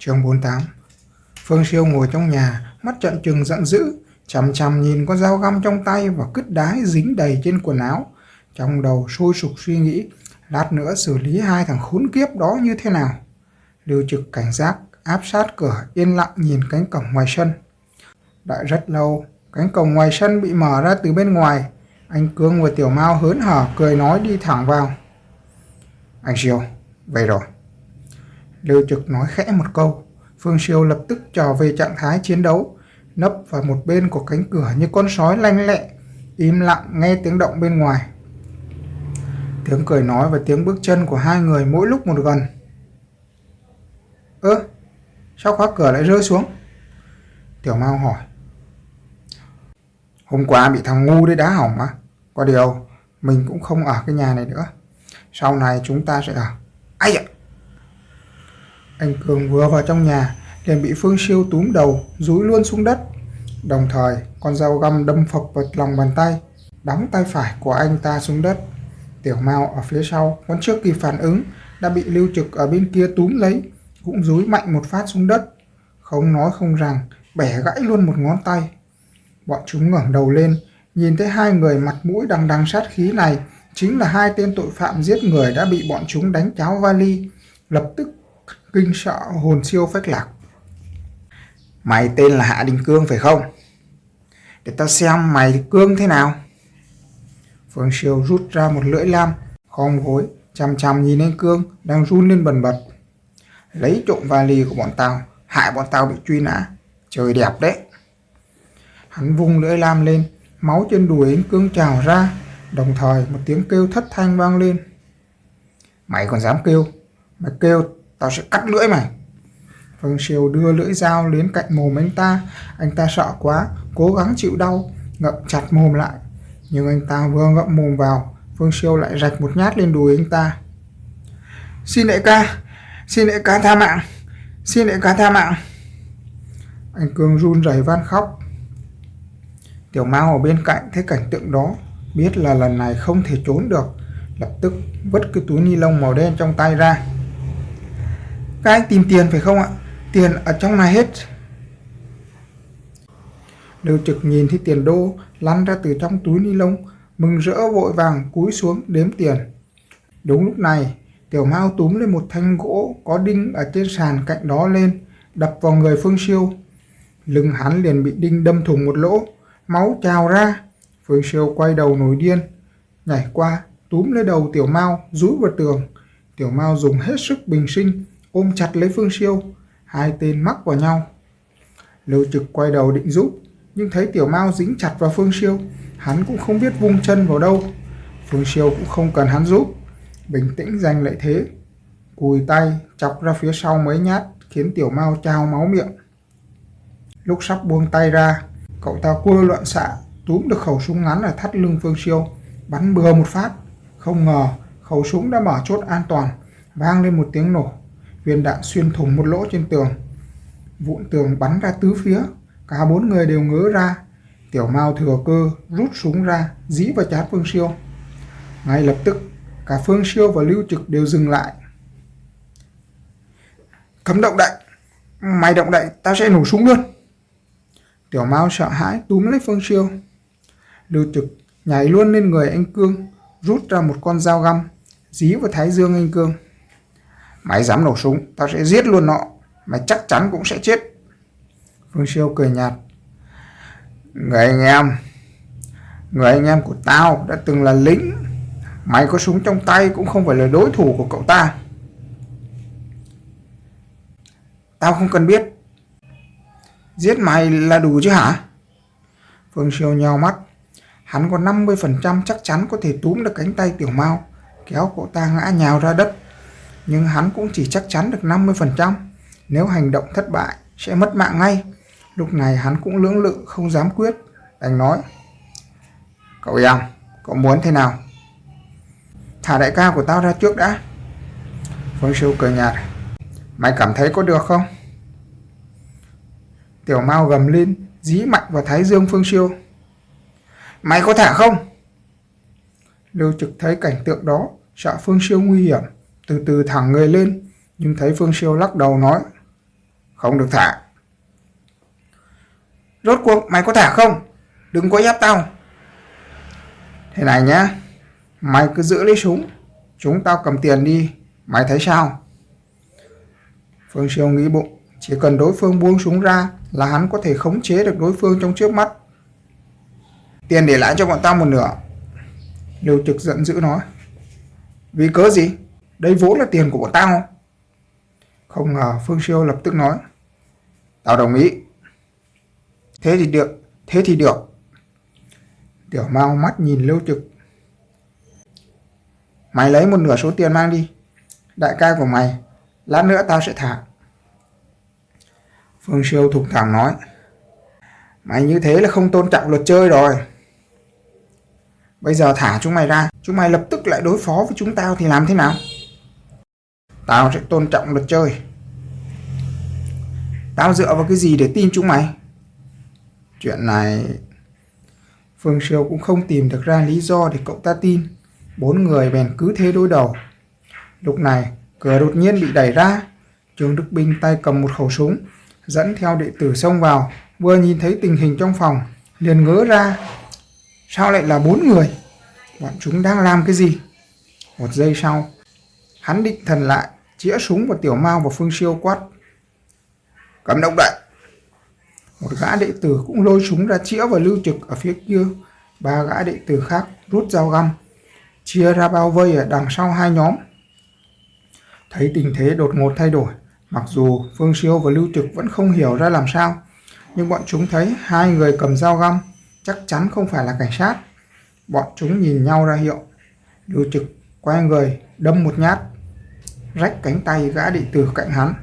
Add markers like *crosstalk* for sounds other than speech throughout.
Chương 48 Phương Siêu ngồi trong nhà, mắt trận trừng giận dữ, chằm chằm nhìn con dao găm trong tay và cứt đái dính đầy trên quần áo. Trong đầu sôi sục suy nghĩ, lát nữa xử lý hai thằng khốn kiếp đó như thế nào. Lưu trực cảnh giác, áp sát cửa, yên lặng nhìn cánh cổng ngoài sân. Đợi rất lâu, cánh cổng ngoài sân bị mở ra từ bên ngoài. Anh Cương và Tiểu Mao hớn hở cười nói đi thẳng vào. Anh Siêu, về rồi. Lưu Trực nói khẽ một câu. Phương Siêu lập tức trở về trạng thái chiến đấu, nấp vào một bên của cánh cửa như con sói lanh lẹ, im lặng nghe tiếng động bên ngoài. Tiếng cười nói và tiếng bước chân của hai người mỗi lúc một gần. Ơ, sao khóa cửa lại rơi xuống? Tiểu Mao hỏi. Hôm qua bị thằng ngu đấy đá hỏng á, Có điều, mình cũng không ở cái nhà này nữa. Sau này chúng ta sẽ ở. Ây ạ! Anh Cường vừa vào trong nhà, liền bị Phương Siêu túm đầu, rúi luôn xuống đất. Đồng thời, con dao găm đâm phập vào lòng bàn tay, đóng tay phải của anh ta xuống đất. Tiểu Mao ở phía sau, vẫn chưa kịp phản ứng, đã bị Lưu Trực ở bên kia túm lấy, cũng rúi mạnh một phát xuống đất. Không nói không rằng, bẻ gãy luôn một ngón tay. Bọn chúng ngẩng đầu lên, nhìn thấy hai người mặt mũi đằng đằng sát khí này, chính là hai tên tội phạm giết người đã bị bọn chúng đánh cháo vali, lập tức kinh sợ hồn siêu phách lạc. Mày tên là Hạ Đình Cương phải không? Để ta xem mày cương thế nào. Phương Siêu rút ra một lưỡi lam, khom gối, chằm chằm nhìn anh Cương đang run lên bần bật. Lấy trộm vali của bọn tao, hại bọn tao bị truy nã. Trời đẹp đấy. Hắn vung lưỡi lam lên, máu trên đùi anh Cương trào ra, đồng thời một tiếng kêu thất thanh vang lên. Mày còn dám kêu, mày kêu tao sẽ cắt lưỡi mày. Vâng, Phương Siêu đưa lưỡi dao đến cạnh mồm anh ta, anh ta sợ quá, cố gắng chịu đau, ngậm chặt mồm lại. Nhưng anh ta vừa ngậm mồm vào, Phương Siêu lại rạch một nhát lên đùi anh ta. Xin đại ca, xin đại ca tha mạng, xin đại ca tha mạng. Anh Cương run rẩy van khóc. Tiểu Mao ở bên cạnh thấy cảnh tượng đó, biết là lần này không thể trốn được, lập tức vứt cái túi ni lông màu đen trong tay ra. Các anh tìm tiền phải không ạ? Tiền ở trong này hết. Lưu trực nhìn thấy tiền đô lăn ra từ trong túi ni lông, mừng rỡ vội vàng cúi xuống đếm tiền. Đúng lúc này, tiểu mao túm lên một thanh gỗ có đinh ở trên sàn cạnh đó lên, đập vào người Phương Siêu. Lưng hắn liền bị đinh đâm thủng một lỗ, máu trào ra. Phương Siêu quay đầu nổi điên, nhảy qua, túm lấy đầu tiểu mao, rúi vào tường. Tiểu mao dùng hết sức bình sinh, ôm chặt lấy Phương Siêu, hai tên mắc vào nhau. Lưu Trực quay đầu định giúp, nhưng thấy Tiểu Mao dính chặt vào Phương Siêu, hắn cũng không biết vung chân vào đâu. Phương Siêu cũng không cần hắn giúp, bình tĩnh giành lợi thế. Cùi tay chọc ra phía sau mấy nhát khiến Tiểu Mao trao máu miệng. Lúc sắp buông tay ra, cậu ta cua loạn xạ, túm được khẩu súng ngắn ở thắt lưng Phương Siêu, bắn bừa một phát. Không ngờ, khẩu súng đã mở chốt an toàn, vang lên một tiếng nổ viên đạn xuyên thủng một lỗ trên tường. Vụn tường bắn ra tứ phía, cả bốn người đều ngớ ra. Tiểu Mao thừa cơ rút súng ra, dí vào chán Phương Siêu. Ngay lập tức, cả Phương Siêu và Lưu Trực đều dừng lại. Cấm động đậy, mày động đậy, tao sẽ nổ súng luôn. Tiểu Mao sợ hãi túm lấy Phương Siêu. Lưu Trực nhảy luôn lên người anh Cương, rút ra một con dao găm, dí vào thái dương anh Cương. Mày dám nổ súng, tao sẽ giết luôn nó. Mày chắc chắn cũng sẽ chết. Phương Siêu cười nhạt. Người anh em, người anh em của tao đã từng là lính. Mày có súng trong tay cũng không phải là đối thủ của cậu ta. Tao không cần biết. Giết mày là đủ chứ hả? Phương Siêu nhào mắt. Hắn có 50% chắc chắn có thể túm được cánh tay tiểu mao, kéo cậu ta ngã nhào ra đất nhưng hắn cũng chỉ chắc chắn được 50%. Nếu hành động thất bại, sẽ mất mạng ngay. Lúc này hắn cũng lưỡng lự không dám quyết. Đành nói, cậu em, cậu muốn thế nào? Thả đại ca của tao ra trước đã. Phương Siêu cười nhạt, mày cảm thấy có được không? Tiểu Mao gầm lên, dí mạnh vào thái dương Phương Siêu. Mày có thả không? Lưu Trực thấy cảnh tượng đó, sợ Phương Siêu nguy hiểm, từ từ thẳng người lên, nhưng thấy Phương Siêu lắc đầu nói, Không được thả. Rốt cuộc mày có thả không? Đừng có ép tao. Thế này nhá. Mày cứ giữ lấy súng. Chúng tao cầm tiền đi. Mày thấy sao? Phương Siêu nghĩ bụng. Chỉ cần đối phương buông súng ra là hắn có thể khống chế được đối phương trong trước mắt. Tiền để lại cho bọn tao một nửa. Lưu Trực giận dữ nói. Vì cớ gì? Đây vốn là tiền của bọn tao. Không ngờ Phương Siêu lập tức nói. Tao đồng ý. Thế thì được, thế thì được. Tiểu mau mắt nhìn Lưu Trực. Mày lấy một nửa số tiền mang đi. Đại ca của mày, lát nữa tao sẽ thả. Phương Siêu thục thẳng nói. Mày như thế là không tôn trọng luật chơi rồi. Bây giờ thả chúng mày ra, chúng mày lập tức lại đối phó với chúng tao thì làm thế nào? Tao sẽ tôn trọng luật chơi. Tao dựa vào cái gì để tin chúng mày? Chuyện này... Phương Siêu cũng không tìm được ra lý do để cậu ta tin. Bốn người bèn cứ thế đối đầu. Lúc này, cửa đột nhiên bị đẩy ra. Trương Đức Binh tay cầm một khẩu súng, dẫn theo đệ tử xông vào. Vừa nhìn thấy tình hình trong phòng, liền ngớ ra. Sao lại là bốn người? Bọn chúng đang làm cái gì? Một giây sau, hắn định thần lại, chĩa súng vào Tiểu Mao và Phương Siêu quát. Cầm động đậy! Một gã đệ tử cũng lôi súng ra chĩa vào lưu trực ở phía kia. Ba gã đệ tử khác rút dao găm, chia ra bao vây ở đằng sau hai nhóm. Thấy tình thế đột ngột thay đổi, mặc dù Phương Siêu và Lưu Trực vẫn không hiểu ra làm sao, nhưng bọn chúng thấy hai người cầm dao găm chắc chắn không phải là cảnh sát. Bọn chúng nhìn nhau ra hiệu. Lưu Trực quay người đâm một nhát, rách cánh tay gã đệ tử cạnh hắn.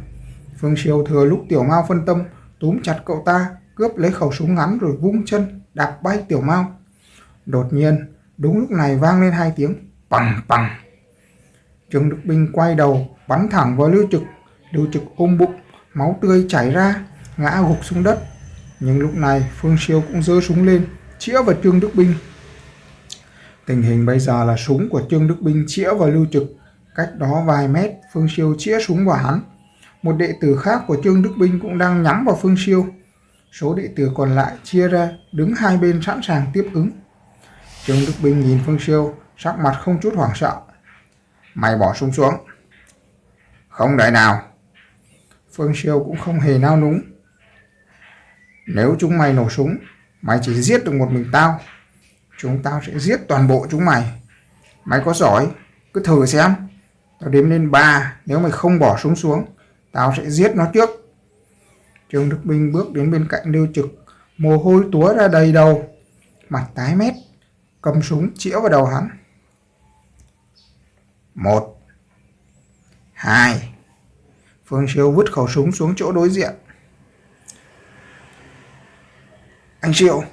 Phương Siêu thừa lúc Tiểu Mao phân tâm, túm chặt cậu ta, cướp lấy khẩu súng ngắn rồi vung chân, đạp bay Tiểu Mao. Đột nhiên, đúng lúc này vang lên hai tiếng bằng bằng. Trương Đức Binh quay đầu, bắn thẳng vào Lưu Trực. Lưu Trực ôm bụng, máu tươi chảy ra, ngã gục xuống đất. Nhưng lúc này Phương Siêu cũng giơ súng lên, chĩa vào Trương Đức Binh. Tình hình bây giờ là súng của Trương Đức Binh chĩa vào Lưu Trực. Cách đó vài mét, Phương Siêu chĩa súng vào hắn. Một đệ tử khác của Trương Đức Binh cũng đang nhắm vào Phương Siêu. Số đệ tử còn lại chia ra, đứng hai bên sẵn sàng tiếp ứng. Trương Đức Binh nhìn Phương Siêu, sắc mặt không chút hoảng sợ. Mày bỏ súng xuống. Không đợi nào. Phương Siêu cũng không hề nao núng. Nếu chúng mày nổ súng, mày chỉ giết được một mình tao. Chúng tao sẽ giết toàn bộ chúng mày. Mày có giỏi, cứ thử xem. Tao đếm lên ba, nếu mày không bỏ súng xuống, tao sẽ giết nó trước. Trương Đức Minh bước đến bên cạnh Lưu Trực, mồ hôi túa ra đầy đầu, mặt tái mét, cầm súng chĩa vào đầu hắn. Một, hai, Phương Siêu vứt khẩu súng xuống chỗ đối diện. Anh Siêu!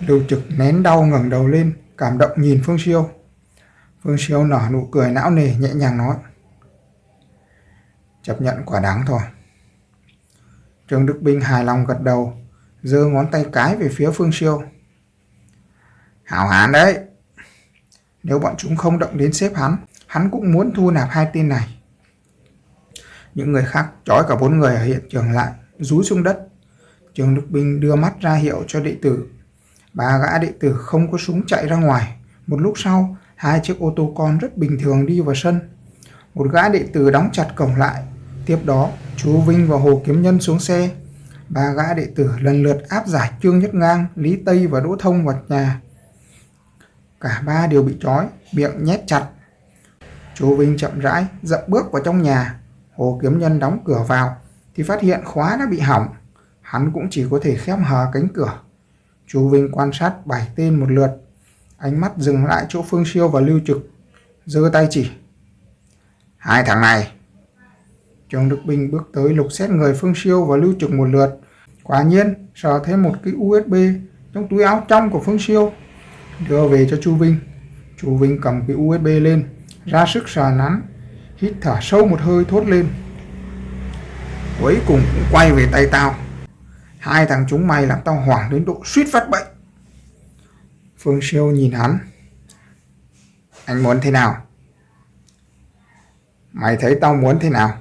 Lưu Trực nén đau ngẩng đầu lên, cảm động nhìn Phương Siêu. Phương Siêu nở nụ cười não nề nhẹ nhàng nói. Chấp nhận quả đáng thôi. Trương Đức Binh hài lòng gật đầu, giơ ngón tay cái về phía Phương Siêu. Hảo hán đấy. Nếu bọn chúng không động đến xếp hắn, hắn cũng muốn thu nạp hai tên này. Những người khác trói cả bốn người ở hiện trường lại, rúi xuống đất. Trương Đức Binh đưa mắt ra hiệu cho đệ tử. Ba gã đệ tử không có súng chạy ra ngoài. Một lúc sau, hai chiếc ô tô con rất bình thường đi vào sân. Một gã đệ tử đóng chặt cổng lại. Tiếp đó, chú Vinh và Hồ Kiếm Nhân xuống xe. Ba gã đệ tử lần lượt áp giải Trương Nhất Ngang, Lý Tây và Đỗ Thông vào nhà. Cả ba đều bị trói, miệng nhét chặt. Chú Vinh chậm rãi dậm bước vào trong nhà. Hồ Kiếm Nhân đóng cửa vào thì phát hiện khóa đã bị hỏng. Hắn cũng chỉ có thể khép hờ cánh cửa. Chú Vinh quan sát bảy tên một lượt. Ánh mắt dừng lại chỗ Phương Siêu và Lưu Trực. giơ tay chỉ. Hai thằng này. Trương Đức Bình bước tới lục xét người Phương Siêu và Lưu Trực một lượt. Quả nhiên, sờ thấy một cái USB trong túi áo trong của Phương Siêu. Đưa về cho Chu Vinh. Chu Vinh cầm cái USB lên, ra sức sờ nắn, hít thở sâu một hơi thốt lên. Cuối cùng cũng quay về tay tao. Hai thằng chúng mày làm tao hoảng đến độ suýt phát bệnh. Phương Siêu nhìn hắn. Anh muốn thế nào? Mày thấy tao muốn thế nào?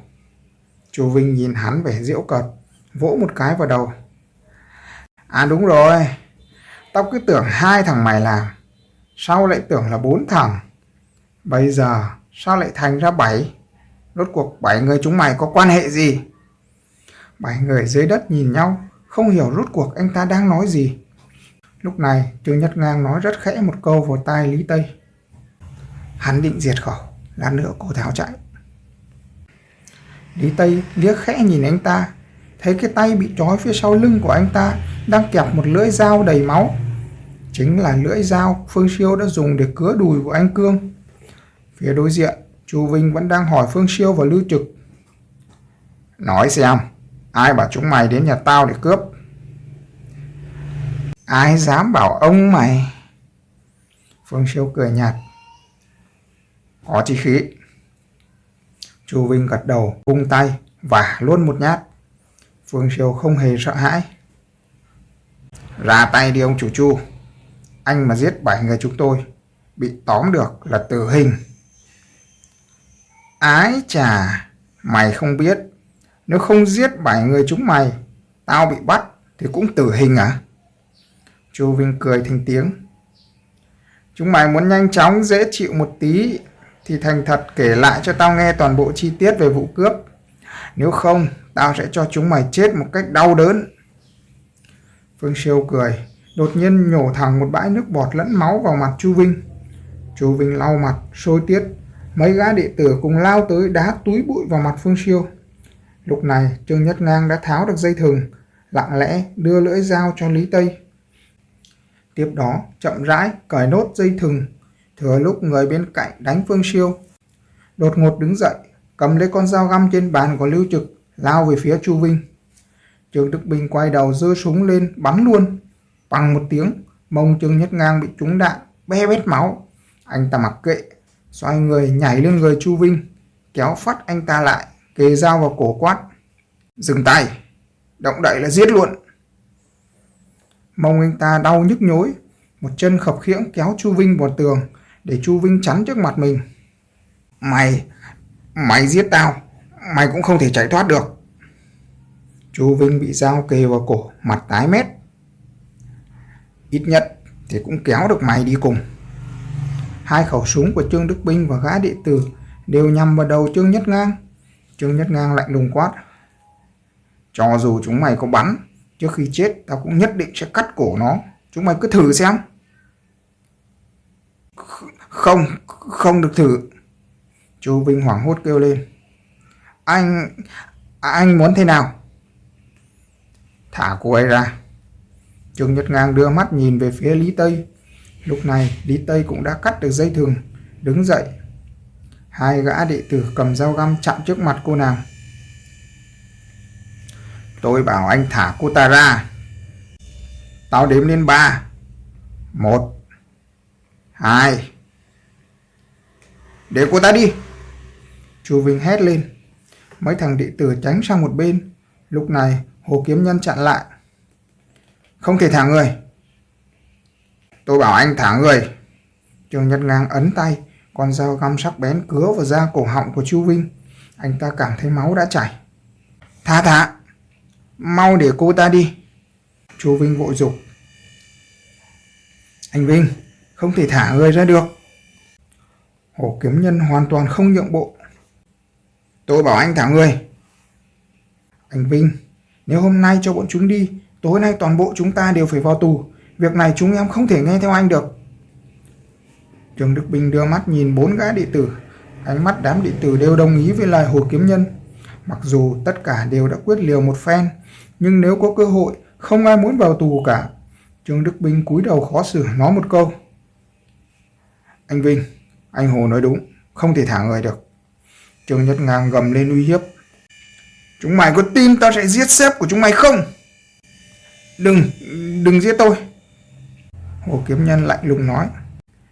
Chu Vinh nhìn hắn vẻ diễu cợt, vỗ một cái vào đầu. À đúng rồi, tao cứ tưởng hai thằng mày làm, sao lại tưởng là bốn thằng. Bây giờ sao lại thành ra bảy? Rốt cuộc bảy người chúng mày có quan hệ gì? Bảy người dưới đất nhìn nhau, không hiểu rốt cuộc anh ta đang nói gì. Lúc này, Trương Nhất Ngang nói rất khẽ một câu vào tai Lý Tây. Hắn định diệt khẩu, lát nữa cô tháo chạy. Lý Tây liếc khẽ nhìn anh ta, thấy cái tay bị trói phía sau lưng của anh ta đang kẹp một lưỡi dao đầy máu. Chính là lưỡi dao Phương Siêu đã dùng để cứa đùi của anh Cương. Phía đối diện, Chu Vinh vẫn đang hỏi Phương Siêu và Lưu Trực. Nói xem, ai bảo chúng mày đến nhà tao để cướp? Ai dám bảo ông mày? Phương Siêu cười nhạt. Có chi khí. Chu Vinh gật đầu, vung tay, và luôn một nhát. Phương Siêu không hề sợ hãi. Ra tay đi ông chủ Chu. Anh mà giết bảy người chúng tôi, bị tóm được là tử hình. Ái chà, mày không biết, nếu không giết bảy người chúng mày, tao bị bắt thì cũng tử hình à? Chu Vinh cười thành tiếng. Chúng mày muốn nhanh chóng dễ chịu một tí thì thành thật kể lại cho tao nghe toàn bộ chi tiết về vụ cướp. Nếu không, tao sẽ cho chúng mày chết một cách đau đớn. Phương Siêu cười, đột nhiên nhổ thẳng một bãi nước bọt lẫn máu vào mặt Chu Vinh. Chu Vinh lau mặt, sôi tiết. Mấy gã đệ tử cùng lao tới đá túi bụi vào mặt Phương Siêu. Lúc này, Trương Nhất Ngang đã tháo được dây thừng, lặng lẽ đưa lưỡi dao cho Lý Tây. Tiếp đó, chậm rãi cởi nốt dây thừng, thừa lúc người bên cạnh đánh Phương Siêu. Đột ngột đứng dậy, cầm lấy con dao găm trên bàn của Lưu Trực, lao về phía Chu Vinh. Trường Đức Bình quay đầu dơ súng lên, bắn luôn. Bằng một tiếng, mông Trương Nhất Ngang bị trúng đạn, be bét máu. Anh ta mặc kệ, xoay người nhảy lên người Chu Vinh, kéo phát anh ta lại, kề dao vào cổ quát. Dừng tay, động đậy là giết luôn. Mông anh ta đau nhức nhối, một chân khập khiễng kéo Chu Vinh vào tường để Chu Vinh chắn trước mặt mình. Mày, mày giết tao, mày cũng không thể chạy thoát được. Chu Vinh bị dao kề vào cổ, mặt tái mét. Ít nhất thì cũng kéo được mày đi cùng. Hai khẩu súng của Trương Đức Binh và gã đệ tử đều nhằm vào đầu Trương Nhất Ngang. Trương Nhất Ngang lạnh lùng quát. Cho dù chúng mày có bắn, trước khi chết tao cũng nhất định sẽ cắt cổ nó. Chúng mày cứ thử xem. Không, không được thử. Chu Vinh hoảng hốt kêu lên. Anh, anh muốn thế nào? Thả cô ấy ra. Trương Nhật Ngang đưa mắt nhìn về phía Lý Tây. Lúc này Lý Tây cũng đã cắt được dây thừng, đứng dậy. Hai gã đệ tử cầm dao găm chặn trước mặt cô nàng. Tôi bảo anh thả cô ta ra. Tao đếm lên ba. Một. Hai. Để cô ta đi. Chu Vinh hét lên. Mấy thằng đệ tử tránh sang một bên. Lúc này Hồ Kiếm Nhân chặn lại. Không thể thả người. Tôi bảo anh thả người. Trường Nhật Ngang ấn tay, con dao găm sắc bén cứa vào da cổ họng của Chu Vinh. Anh ta cảm thấy máu đã chảy. Tha thả. Mau để cô ta đi. chú Vinh vội dục. Anh Vinh, không thể thả người ra được. Hổ kiếm nhân hoàn toàn không nhượng bộ. Tôi bảo anh thả người. Anh Vinh, nếu hôm nay cho bọn chúng đi, tối nay toàn bộ chúng ta đều phải vào tù. Việc này chúng em không thể nghe theo anh được. Trường Đức Bình đưa mắt nhìn bốn gã đệ tử. Ánh mắt đám đệ tử đều đồng ý với lời Hồ Kiếm Nhân. Mặc dù tất cả đều đã quyết liều một phen, nhưng nếu có cơ hội, không ai muốn vào tù cả. Trương Đức Bình cúi đầu khó xử nói một câu. Anh Vinh, anh Hồ nói đúng, không thể thả người được. Trương Nhất Ngang gầm lên uy hiếp. Chúng mày có tin tao sẽ giết sếp của chúng mày không? Đừng, đừng giết tôi. Hồ Kiếm Nhân lạnh lùng nói.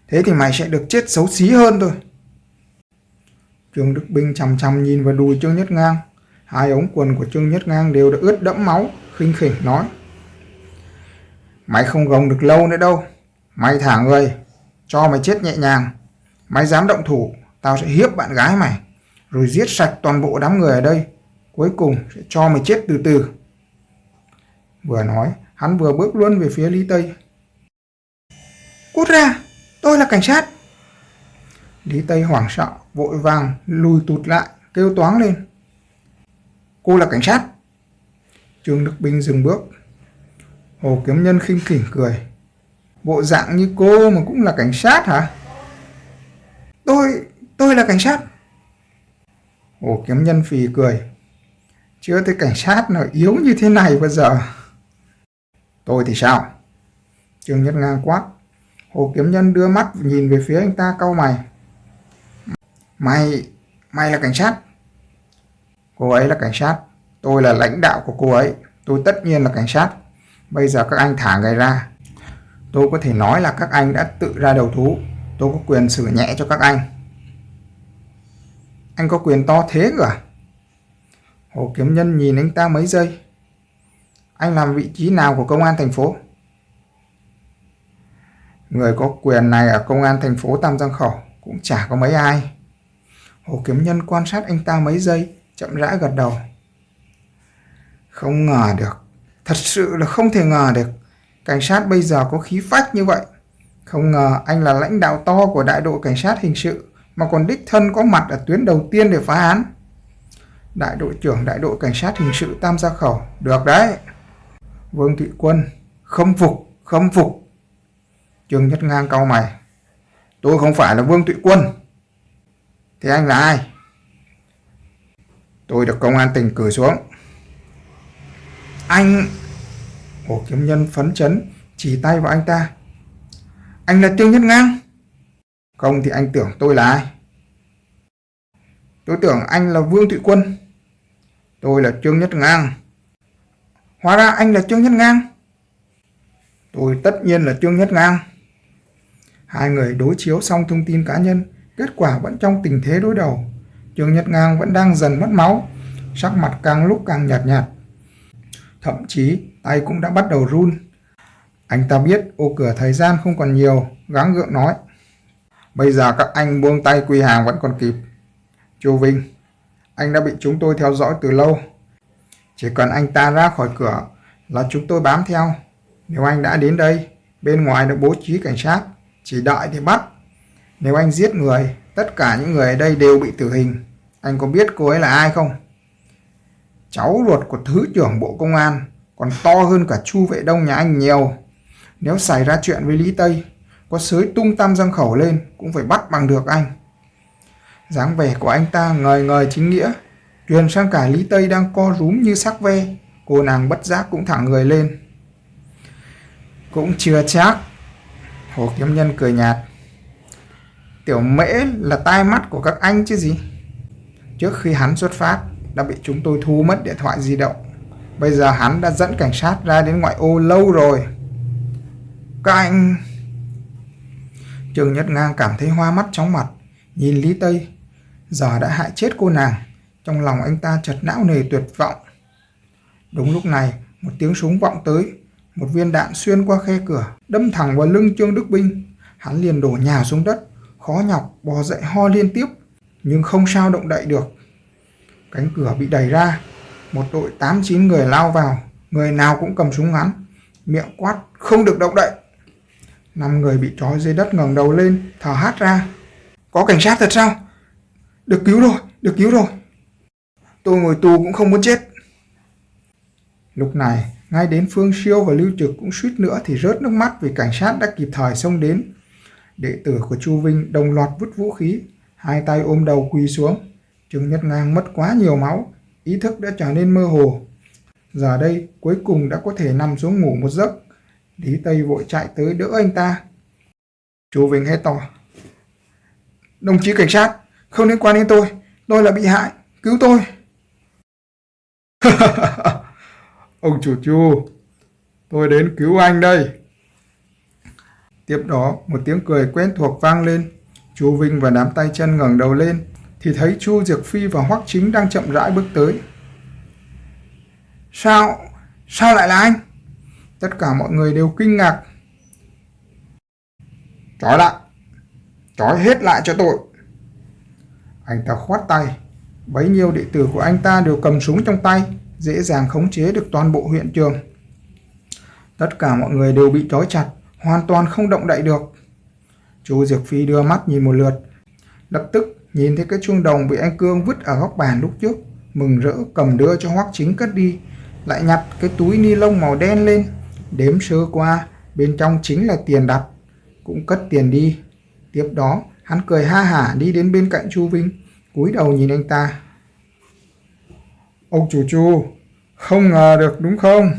Thế thì mày sẽ được chết xấu xí hơn thôi. Trương Đức Binh chằm chằm nhìn vào đùi Trương Nhất Ngang. Hai ống quần của Trương Nhất Ngang đều đã ướt đẫm máu, khinh khỉnh nói. Mày không gồng được lâu nữa đâu. Mày thả người, cho mày chết nhẹ nhàng. Mày dám động thủ, tao sẽ hiếp bạn gái mày, rồi giết sạch toàn bộ đám người ở đây cuối cùng sẽ cho mày chết từ từ. Vừa nói, hắn vừa bước luôn về phía Lý Tây. Cút ra, tôi là cảnh sát. Lý Tây hoảng sợ, vội vàng lùi tụt lại, kêu toáng lên. Cô là cảnh sát. Trương Đức Binh dừng bước. Hồ Kiếm Nhân khinh khỉnh cười. Bộ dạng như cô mà cũng là cảnh sát hả? Tôi, tôi là cảnh sát. Hồ Kiếm Nhân phì cười. Chưa thấy cảnh sát nào yếu như thế này bao giờ. Tôi thì sao? Trương Nhất Ngang quát. Hồ Kiếm Nhân đưa mắt nhìn về phía anh ta cau mày. Mày, mày là cảnh sát. Cô ấy là cảnh sát. Tôi là lãnh đạo của cô ấy. Tôi tất nhiên là cảnh sát. Bây giờ các anh thả người ra. Tôi có thể nói là các anh đã tự ra đầu thú. Tôi có quyền xử nhẹ cho các anh. Anh có quyền to thế cơ à? Hồ Kiếm Nhân nhìn anh ta mấy giây. Anh làm vị trí nào của công an thành phố? Người có quyền này ở công an thành phố Tam Giang Khẩu cũng chả có mấy ai. Hồ Kiếm Nhân quan sát anh ta mấy giây, chậm rãi gật đầu. Không ngờ được, thật sự là không thể ngờ được. Cảnh sát bây giờ có khí phách như vậy. Không ngờ anh là lãnh đạo to của đại đội cảnh sát hình sự mà còn đích thân có mặt ở tuyến đầu tiên để phá án. Đại đội trưởng đại đội cảnh sát hình sự Tam Gia Khẩu, được đấy. Vương Thụy Quân, không phục, không phục. Trương Nhất Ngang cau mày. Tôi không phải là Vương Thụy Quân. Thế anh là ai? Tôi được công an tỉnh cử xuống. Anh... Hồ Kiếm Nhân phấn chấn, chỉ tay vào anh ta. Anh là Trương Nhất Ngang. Không thì anh tưởng tôi là ai? Tôi tưởng anh là Vương Thụy Quân. Tôi là Trương Nhất Ngang. Hóa ra anh là Trương Nhất Ngang. Tôi tất nhiên là Trương Nhất Ngang. Hai người đối chiếu xong thông tin cá nhân, kết quả vẫn trong tình thế đối đầu. trường Nhật Ngang vẫn đang dần mất máu, sắc mặt càng lúc càng nhạt nhạt. Thậm chí tay cũng đã bắt đầu run. Anh ta biết ô cửa thời gian không còn nhiều, gắng gượng nói. Bây giờ các anh buông tay quy hàng vẫn còn kịp. Chu Vinh, anh đã bị chúng tôi theo dõi từ lâu. Chỉ cần anh ta ra khỏi cửa là chúng tôi bám theo. Nếu anh đã đến đây, bên ngoài đã bố trí cảnh sát, chỉ đợi thì bắt. Nếu anh giết người, tất cả những người ở đây đều bị tử hình. Anh có biết cô ấy là ai không? Cháu ruột của Thứ trưởng Bộ Công an còn to hơn cả Chu Vệ Đông nhà anh nhiều. Nếu xảy ra chuyện với Lý Tây, có sới tung tam răng khẩu lên cũng phải bắt bằng được anh. dáng vẻ của anh ta ngời ngời chính nghĩa, truyền sang cả Lý Tây đang co rúm như sắc ve, cô nàng bất giác cũng thẳng người lên. Cũng chưa chắc. Hồ Kiếm Nhân cười nhạt. Tiểu mễ là tai mắt của các anh chứ gì. Trước khi hắn xuất phát, đã bị chúng tôi thu mất điện thoại di động. Bây giờ hắn đã dẫn cảnh sát ra đến ngoại ô lâu rồi. Các anh... Trương Nhất Ngang cảm thấy hoa mắt chóng mặt, nhìn Lý Tây. Giờ đã hại chết cô nàng, trong lòng anh ta chợt não nề tuyệt vọng. Đúng lúc này, một tiếng súng vọng tới, một viên đạn xuyên qua khe cửa, đâm thẳng vào lưng Trương Đức Binh. Hắn liền đổ nhào xuống đất, khó nhọc bò dậy ho liên tiếp, nhưng không sao động đậy được. Cánh cửa bị đẩy ra, một đội 8-9 người lao vào, người nào cũng cầm súng ngắn, miệng quát không được động đậy. Năm người bị trói dưới đất ngẩng đầu lên, thở hắt ra. Có cảnh sát thật sao? Được cứu rồi, được cứu rồi. Tôi ngồi tù cũng không muốn chết. Lúc này, ngay đến Phương Siêu và Lưu Trực cũng suýt nữa thì rớt nước mắt vì cảnh sát đã kịp thời xông đến. Đệ tử của Chu Vinh đồng loạt vứt vũ khí, hai tay ôm đầu quỳ xuống. Trương Nhất Ngang mất quá nhiều máu, ý thức đã trở nên mơ hồ. Giờ đây, cuối cùng đã có thể nằm xuống ngủ một giấc. Lý Tây vội chạy tới đỡ anh ta. Chu Vinh hét to. Đồng chí cảnh sát, không liên quan đến tôi, tôi là bị hại, cứu tôi. *laughs* Ông chủ Chu, tôi đến cứu anh đây. Tiếp đó, một tiếng cười quen thuộc vang lên. Chu Vinh và đám tay chân ngẩng đầu lên, thì thấy Chu Diệc Phi và Hoắc Chính đang chậm rãi bước tới. Sao? Sao lại là anh? Tất cả mọi người đều kinh ngạc. Trói lại! Trói hết lại cho tôi! Anh ta khoát tay. Bấy nhiêu đệ tử của anh ta đều cầm súng trong tay, dễ dàng khống chế được toàn bộ huyện trường. Tất cả mọi người đều bị trói chặt, hoàn toàn không động đậy được. Chu Diệc Phi đưa mắt nhìn một lượt, lập tức nhìn thấy cái chuông đồng bị anh Cương vứt ở góc bàn lúc trước, mừng rỡ cầm đưa cho Hoắc Chính cất đi, lại nhặt cái túi ni lông màu đen lên, đếm sơ qua, bên trong chính là tiền đặt, cũng cất tiền đi. Tiếp đó, hắn cười ha hả đi đến bên cạnh Chu Vinh, cúi đầu nhìn anh ta. Ông chủ Chu, không ngờ được đúng không?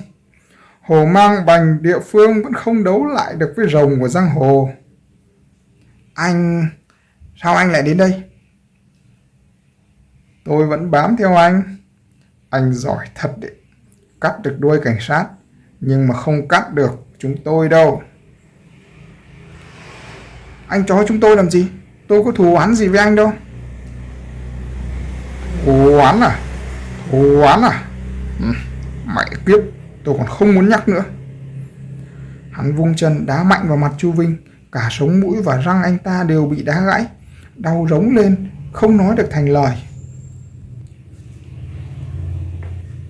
Hồ mang bành địa phương vẫn không đấu lại được với rồng của giang hồ. Anh... Sao anh lại đến đây? Tôi vẫn bám theo anh. Anh giỏi thật đấy. Cắt được đuôi cảnh sát, nhưng mà không cắt được chúng tôi đâu. Anh chó chúng tôi làm gì? Tôi có thù oán gì với anh đâu. Thù oán à? Thù oán à? Ừ, mày kiếp, tôi còn không muốn nhắc nữa. Hắn vung chân đá mạnh vào mặt Chu Vinh, cả sống mũi và răng anh ta đều bị đá gãy, đau rống lên, không nói được thành lời.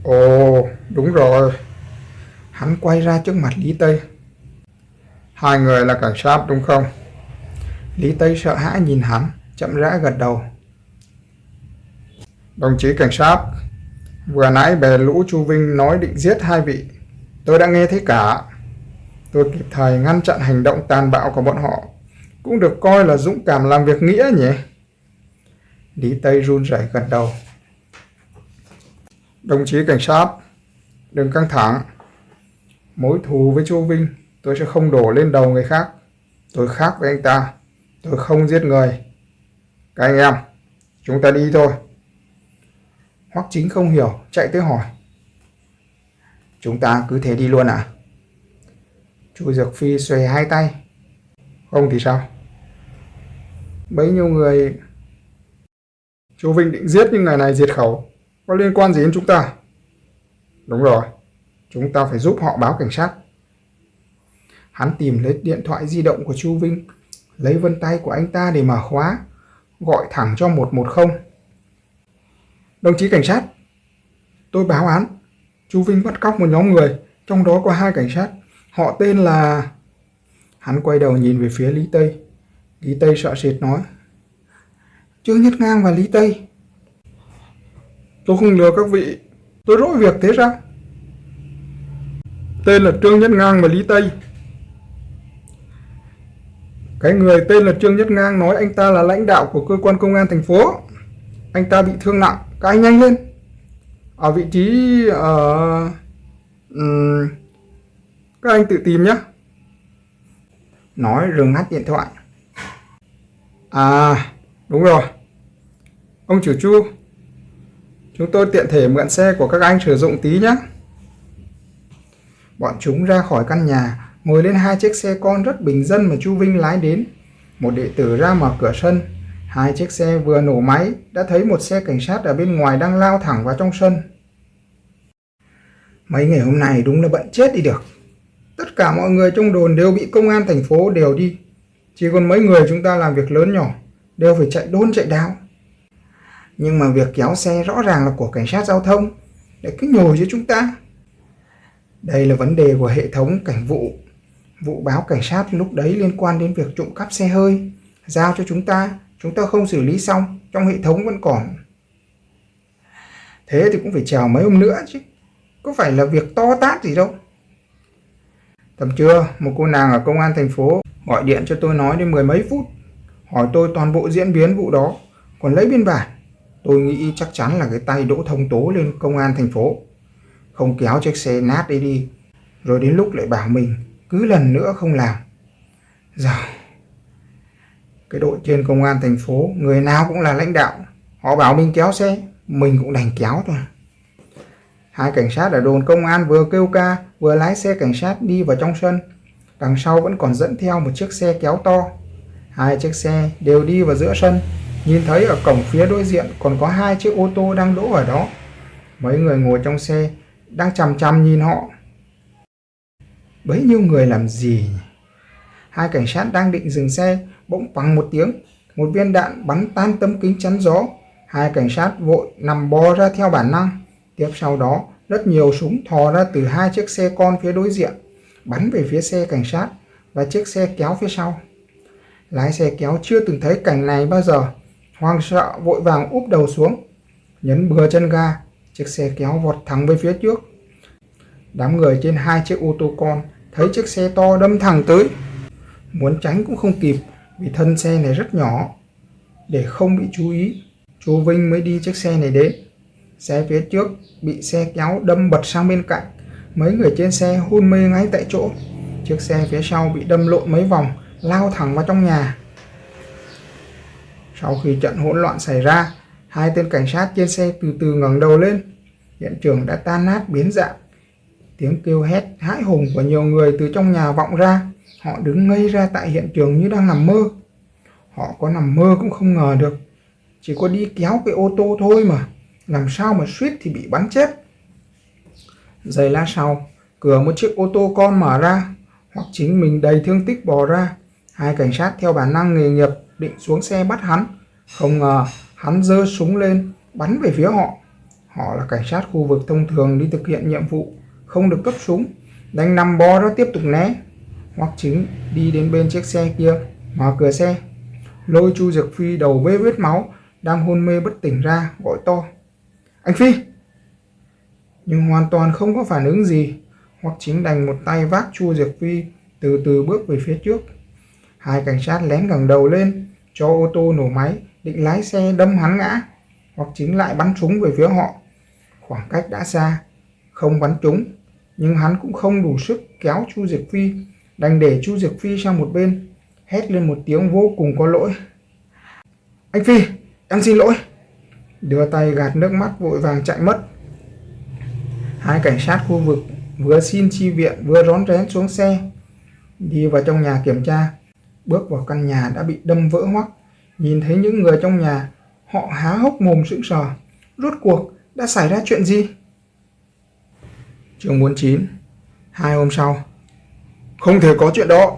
Ồ, đúng rồi. Hắn quay ra trước mặt Lý Tây. Hai người là cảnh sát đúng không? Lý Tây sợ hãi nhìn hắn, chậm rãi gật đầu. Đồng chí cảnh sát, vừa nãy bè lũ Chu Vinh nói định giết hai vị. Tôi đã nghe thấy cả. Tôi kịp thời ngăn chặn hành động tàn bạo của bọn họ. Cũng được coi là dũng cảm làm việc nghĩa nhỉ? Lý Tây run rẩy gần đầu. Đồng chí cảnh sát, đừng căng thẳng. Mối thù với Chu Vinh tôi sẽ không đổ lên đầu người khác. Tôi khác với anh ta. Tôi không giết người. Các anh em, chúng ta đi thôi. Hoắc chính không hiểu, chạy tới hỏi. Chúng ta cứ thế đi luôn à? Chu Dược Phi xòe hai tay. Không thì sao? Bấy nhiêu người... Chu Vinh định giết những người này diệt khẩu. Có liên quan gì đến chúng ta? Đúng rồi. Chúng ta phải giúp họ báo cảnh sát. Hắn tìm lấy điện thoại di động của Chu Vinh, lấy vân tay của anh ta để mở khóa, gọi thẳng cho 110. Đồng chí cảnh sát, tôi báo án. chú Vinh bắt cóc một nhóm người, trong đó có hai cảnh sát. Họ tên là... Hắn quay đầu nhìn về phía Lý Tây. Lý Tây sợ sệt nói. Trương Nhất Ngang và Lý Tây. Tôi không lừa các vị. Tôi rỗi việc thế sao? Tên là Trương Nhất Ngang và Lý Tây. Cái người tên là Trương Nhất Ngang nói anh ta là lãnh đạo của cơ quan công an thành phố. Anh ta bị thương nặng. Các anh nhanh lên. Ở vị trí... ở uh, um, các anh tự tìm nhé. Nói rừng ngắt điện thoại. À, đúng rồi. Ông chủ chu, chúng tôi tiện thể mượn xe của các anh sử dụng tí nhé. Bọn chúng ra khỏi căn nhà, ngồi lên hai chiếc xe con rất bình dân mà Chu Vinh lái đến. Một đệ tử ra mở cửa sân. Hai chiếc xe vừa nổ máy, đã thấy một xe cảnh sát ở bên ngoài đang lao thẳng vào trong sân. Mấy ngày hôm nay đúng là bận chết đi được. Tất cả mọi người trong đồn đều bị công an thành phố đều đi. Chỉ còn mấy người chúng ta làm việc lớn nhỏ, đều phải chạy đôn chạy đáo. Nhưng mà việc kéo xe rõ ràng là của cảnh sát giao thông, để cứ nhồi cho chúng ta. Đây là vấn đề của hệ thống cảnh vụ. Vụ báo cảnh sát lúc đấy liên quan đến việc trộm cắp xe hơi. Giao cho chúng ta, chúng ta không xử lý xong, trong hệ thống vẫn còn. Thế thì cũng phải chờ mấy hôm nữa chứ. Có phải là việc to tát gì đâu. Tầm trưa, một cô nàng ở công an thành phố gọi điện cho tôi nói đến mười mấy phút. Hỏi tôi toàn bộ diễn biến vụ đó, còn lấy biên bản. Tôi nghĩ chắc chắn là cái tay đỗ thông tố lên công an thành phố. Không kéo chiếc xe nát đi đi. Rồi đến lúc lại bảo mình cứ lần nữa không làm. Giờ, cái đội trên công an thành phố, người nào cũng là lãnh đạo. Họ bảo mình kéo xe, mình cũng đành kéo thôi. Hai cảnh sát ở đồn công an vừa kêu ca, vừa lái xe cảnh sát đi vào trong sân. Đằng sau vẫn còn dẫn theo một chiếc xe kéo to. Hai chiếc xe đều đi vào giữa sân. Nhìn thấy ở cổng phía đối diện còn có hai chiếc ô tô đang đỗ ở đó. Mấy người ngồi trong xe đang chằm chằm nhìn họ. Bấy nhiêu người làm gì? Hai cảnh sát đang định dừng xe, bỗng bằng một tiếng, một viên đạn bắn tan tấm kính chắn gió, Hai cảnh sát vội nằm bò ra theo bản năng. Tiếp sau đó, rất nhiều súng thò ra từ hai chiếc xe con phía đối diện, bắn về phía xe cảnh sát và chiếc xe kéo phía sau. Lái xe kéo chưa từng thấy cảnh này bao giờ, hoang sợ vội vàng úp đầu xuống, nhấn bừa chân ga, chiếc xe kéo vọt thẳng về phía trước. Đám người trên hai chiếc ô tô con thấy chiếc xe to đâm thẳng tới. Muốn tránh cũng không kịp vì thân xe này rất nhỏ. Để không bị chú ý, chú Vinh mới đi chiếc xe này đến. Xe phía trước bị xe kéo đâm bật sang bên cạnh. Mấy người trên xe hôn mê ngay tại chỗ. Chiếc xe phía sau bị đâm lộn mấy vòng, lao thẳng vào trong nhà. Sau khi trận hỗn loạn xảy ra, hai tên cảnh sát trên xe từ từ ngẩng đầu lên. Hiện trường đã tan nát biến dạng. Tiếng kêu hét hãi hùng của nhiều người từ trong nhà vọng ra. Họ đứng ngây ra tại hiện trường như đang nằm mơ. Họ có nằm mơ cũng không ngờ được. Chỉ có đi kéo cái ô tô thôi mà. Làm sao mà suýt thì bị bắn chết. Giây lát sau, cửa một chiếc ô tô con mở ra. Hoặc chính mình đầy thương tích bò ra. Hai cảnh sát theo bản năng nghề nghiệp định xuống xe bắt hắn. Không ngờ hắn giơ súng lên bắn về phía họ. Họ là cảnh sát khu vực thông thường đi thực hiện nhiệm vụ, không được cấp súng, đánh nằm bò ra tiếp tục né. Hoặc chính đi đến bên chiếc xe kia, mở cửa xe, lôi Chu Dược Phi đầu bê vết máu, đang hôn mê bất tỉnh ra, gọi to. Anh Phi! Nhưng hoàn toàn không có phản ứng gì, hoặc chính đành một tay vác Chu Dược Phi từ từ bước về phía trước. Hai cảnh sát lén ngẩng đầu lên, cho ô tô nổ máy, định lái xe đâm hắn ngã, hoặc chính lại bắn súng về phía họ. Khoảng cách đã xa, không bắn trúng, nhưng hắn cũng không đủ sức kéo Chu Diệc Phi, đành để Chu Diệc Phi sang một bên, hét lên một tiếng vô cùng có lỗi. Anh Phi, em xin lỗi. Đưa tay gạt nước mắt vội vàng chạy mất. Hai cảnh sát khu vực vừa xin chi viện vừa rón rén xuống xe, đi vào trong nhà kiểm tra, bước vào căn nhà đã bị đâm vỡ hoắc, nhìn thấy những người trong nhà, họ há hốc mồm sững sờ. Rốt cuộc đã xảy ra chuyện gì? Chương 49 Hai hôm sau không thể có chuyện đó.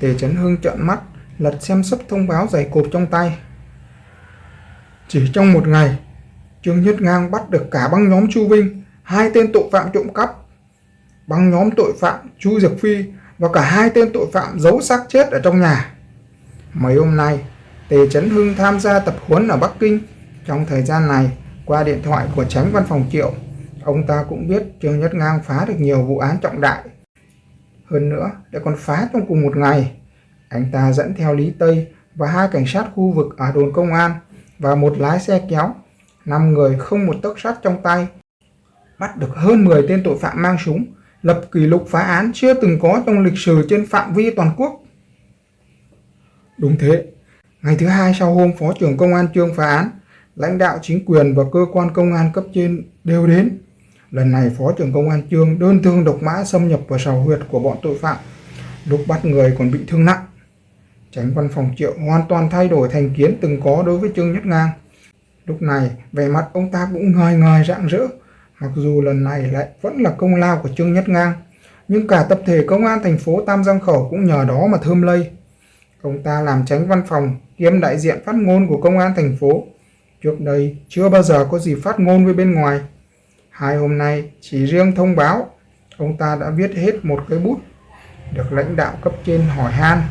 Tề Chấn Hưng trợn mắt Lật xem sấp thông báo dày cộp trong tay. Chỉ trong một ngày Trương Nhất Ngang bắt được cả băng nhóm Chu Vinh Hai tên tội phạm trộm cắp Băng nhóm tội phạm Chu Diệc Phi Và cả hai tên tội phạm giấu xác chết ở trong nhà. Mấy hôm nay Tề Chấn Hưng tham gia tập huấn ở Bắc Kinh. Trong thời gian này qua điện thoại của tránh văn phòng Triệu, ông ta cũng biết Trương Nhất Ngang phá được nhiều vụ án trọng đại. Hơn nữa, đã còn phá trong cùng một ngày. Anh ta dẫn theo Lý Tây và hai cảnh sát khu vực ở đồn công an và một lái xe kéo, năm người không một tấc sắt trong tay. Bắt được hơn 10 tên tội phạm mang súng, lập kỷ lục phá án chưa từng có trong lịch sử trên phạm vi toàn quốc. Đúng thế, ngày thứ hai sau hôm Phó trưởng Công an Trương phá án, lãnh đạo chính quyền và cơ quan công an cấp trên đều đến. Lần này Phó trưởng Công an Trương đơn thương độc mã xâm nhập vào sào huyệt của bọn tội phạm, lúc bắt người còn bị thương nặng. Tránh văn phòng Triệu hoàn toàn thay đổi thành kiến từng có đối với Trương Nhất Ngang. Lúc này, vẻ mặt ông ta cũng ngời ngời rạng rỡ, mặc dù lần này lại vẫn là công lao của Trương Nhất Ngang, nhưng cả tập thể công an thành phố Tam Giang Khẩu cũng nhờ đó mà thơm lây. Ông ta làm tránh văn phòng kiêm đại diện phát ngôn của công an thành phố, Trước đây chưa bao giờ có gì phát ngôn với bên ngoài. Hai hôm nay chỉ riêng thông báo, ông ta đã viết hết một cái bút, được lãnh đạo cấp trên hỏi han.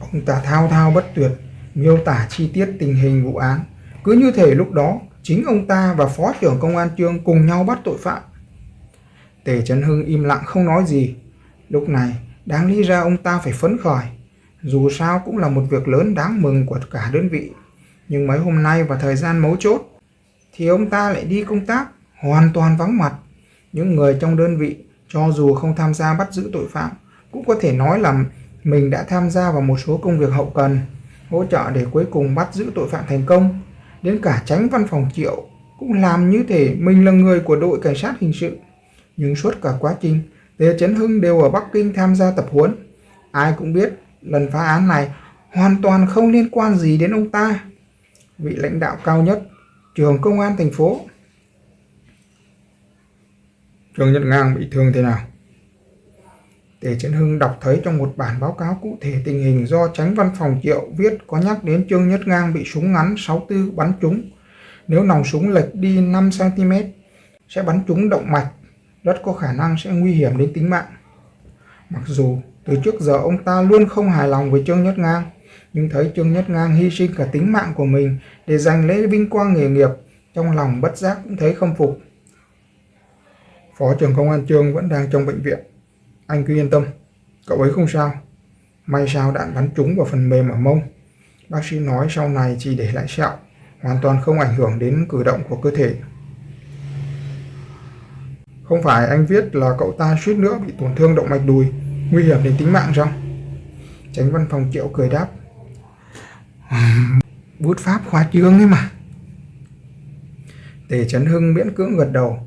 Ông ta thao thao bất tuyệt, miêu tả chi tiết tình hình vụ án. Cứ như thể lúc đó, chính ông ta và Phó trưởng Công an Trương cùng nhau bắt tội phạm. Tề Trấn Hưng im lặng không nói gì. Lúc này, đáng lý ra ông ta phải phấn khởi. Dù sao cũng là một việc lớn đáng mừng của cả đơn vị nhưng mấy hôm nay và thời gian mấu chốt thì ông ta lại đi công tác hoàn toàn vắng mặt. Những người trong đơn vị cho dù không tham gia bắt giữ tội phạm cũng có thể nói là mình đã tham gia vào một số công việc hậu cần, hỗ trợ để cuối cùng bắt giữ tội phạm thành công. Đến cả tránh văn phòng triệu cũng làm như thể mình là người của đội cảnh sát hình sự. Nhưng suốt cả quá trình, Tề Chấn Hưng đều ở Bắc Kinh tham gia tập huấn. Ai cũng biết lần phá án này hoàn toàn không liên quan gì đến ông ta vị lãnh đạo cao nhất trường công an thành phố Trương Nhật Ngang bị thương thế nào? Tề Trấn Hưng đọc thấy trong một bản báo cáo cụ thể tình hình do tránh văn phòng Triệu viết có nhắc đến Trương Nhất Ngang bị súng ngắn 64 bắn trúng. Nếu nòng súng lệch đi 5cm sẽ bắn trúng động mạch, rất có khả năng sẽ nguy hiểm đến tính mạng. Mặc dù từ trước giờ ông ta luôn không hài lòng với Trương Nhất Ngang, nhưng thấy Trương Nhất Ngang hy sinh cả tính mạng của mình để giành lấy vinh quang nghề nghiệp, trong lòng bất giác cũng thấy khâm phục. Phó trưởng công an Trương vẫn đang trong bệnh viện. Anh cứ yên tâm, cậu ấy không sao. May sao đạn bắn trúng vào phần mềm ở mông. Bác sĩ nói sau này chỉ để lại sẹo, hoàn toàn không ảnh hưởng đến cử động của cơ thể. Không phải anh viết là cậu ta suýt nữa bị tổn thương động mạch đùi, nguy hiểm đến tính mạng sao? Tránh văn phòng triệu cười đáp. *laughs* Bút pháp khoa trương ấy mà. Tề Trấn Hưng miễn cưỡng gật đầu,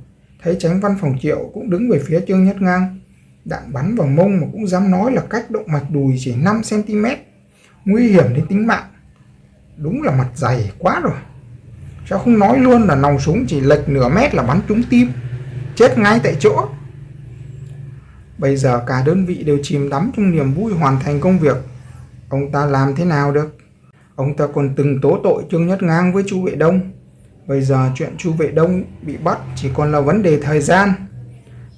thấy tránh văn phòng triệu cũng đứng về phía Trương Nhất Ngang. Đạn bắn vào mông mà cũng dám nói là cách động mạch đùi chỉ 5cm, nguy hiểm đến tính mạng. Đúng là mặt dày quá rồi. Sao không nói luôn là nòng súng chỉ lệch nửa mét là bắn trúng tim, chết ngay tại chỗ. Bây giờ cả đơn vị đều chìm đắm trong niềm vui hoàn thành công việc. Ông ta làm thế nào được? Ông ta còn từng tố tội Trương Nhất Ngang với Chu Vệ Đông. Bây giờ chuyện Chu Vệ Đông bị bắt chỉ còn là vấn đề thời gian.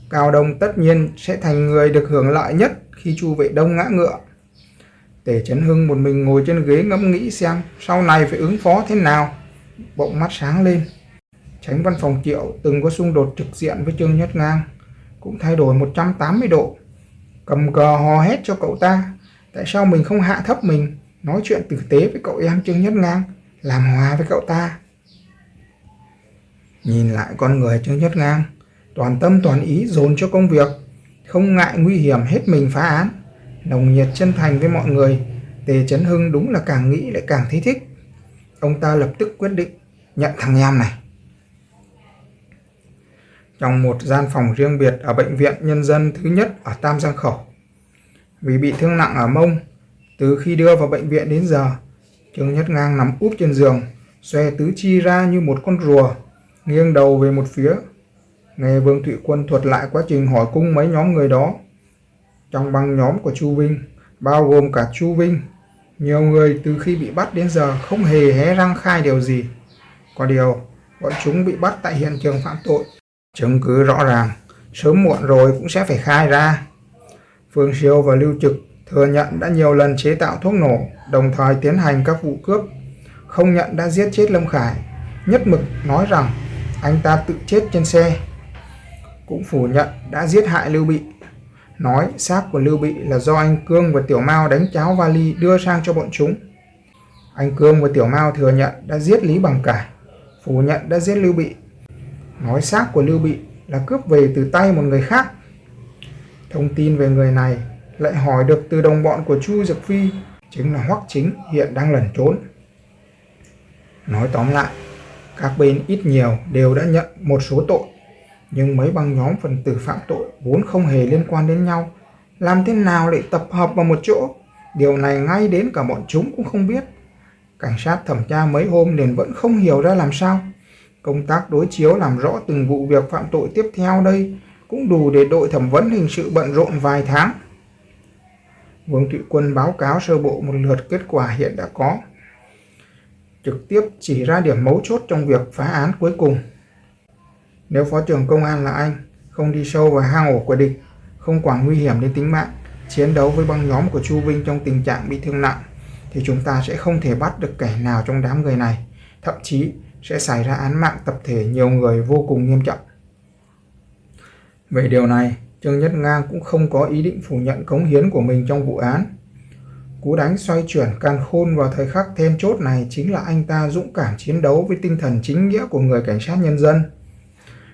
Cao Đông tất nhiên sẽ thành người được hưởng lợi nhất khi Chu Vệ Đông ngã ngựa. Tề Trấn Hưng một mình ngồi trên ghế ngẫm nghĩ xem sau này phải ứng phó thế nào. Bỗng mắt sáng lên. Tránh văn phòng Triệu từng có xung đột trực diện với Trương Nhất Ngang, cũng thay đổi 180 độ. Cầm cờ hò hét cho cậu ta, tại sao mình không hạ thấp mình, nói chuyện tử tế với cậu em Trương Nhất Ngang, làm hòa với cậu ta. Nhìn lại con người Trương Nhất Ngang, toàn tâm toàn ý dồn cho công việc, không ngại nguy hiểm hết mình phá án, nồng nhiệt chân thành với mọi người, Tề Chấn Hưng đúng là càng nghĩ lại càng thấy thích. Ông ta lập tức quyết định nhận thằng em này. Trong một gian phòng riêng biệt ở bệnh viện nhân dân thứ nhất ở Tam Giang Khẩu. Vì bị thương nặng ở mông, từ khi đưa vào bệnh viện đến giờ, Trương Nhất Ngang nằm úp trên giường, xòe tứ chi ra như một con rùa, nghiêng đầu về một phía. Nghe Vương Thụy Quân thuật lại quá trình hỏi cung mấy nhóm người đó. Trong băng nhóm của Chu Vinh, bao gồm cả Chu Vinh, nhiều người từ khi bị bắt đến giờ không hề hé răng khai điều gì. Có điều, bọn chúng bị bắt tại hiện trường phạm tội. Chứng cứ rõ ràng, sớm muộn rồi cũng sẽ phải khai ra. Phương Siêu và Lưu Trực thừa nhận đã nhiều lần chế tạo thuốc nổ, đồng thời tiến hành các vụ cướp. Không nhận đã giết chết Lâm Khải, nhất mực nói rằng anh ta tự chết trên xe. Cũng phủ nhận đã giết hại Lưu Bị. Nói xác của Lưu Bị là do anh Cương và Tiểu Mao đánh cháo vali đưa sang cho bọn chúng. Anh Cương và Tiểu Mao thừa nhận đã giết Lý Bằng Cải, phủ nhận đã giết Lưu Bị. Nói xác của Lưu Bị là cướp về từ tay một người khác. Thông tin về người này lại hỏi được từ đồng bọn của Chu Dực Phi, chính là Hoắc Chính hiện đang lẩn trốn. Nói tóm lại, các bên ít nhiều đều đã nhận một số tội, nhưng mấy băng nhóm phần tử phạm tội vốn không hề liên quan đến nhau, làm thế nào lại tập hợp vào một chỗ? Điều này ngay đến cả bọn chúng cũng không biết. Cảnh sát thẩm tra mấy hôm liền vẫn không hiểu ra làm sao. Công tác đối chiếu làm rõ từng vụ việc phạm tội tiếp theo đây cũng đủ để đội thẩm vấn hình sự bận rộn vài tháng. Vương Thụy Quân báo cáo sơ bộ một lượt kết quả hiện đã có, trực tiếp chỉ ra điểm mấu chốt trong việc phá án cuối cùng. Nếu Phó trưởng Công an là anh, không đi sâu vào hang ổ của địch, không quản nguy hiểm đến tính mạng, chiến đấu với băng nhóm của Chu Vinh trong tình trạng bị thương nặng, thì chúng ta sẽ không thể bắt được kẻ nào trong đám người này, thậm chí sẽ xảy ra án mạng tập thể nhiều người vô cùng nghiêm trọng. Về điều này, Trương Nhất Ngang cũng không có ý định phủ nhận cống hiến của mình trong vụ án. Cú đánh xoay chuyển can khôn vào thời khắc then chốt này chính là anh ta dũng cảm chiến đấu với tinh thần chính nghĩa của người cảnh sát nhân dân.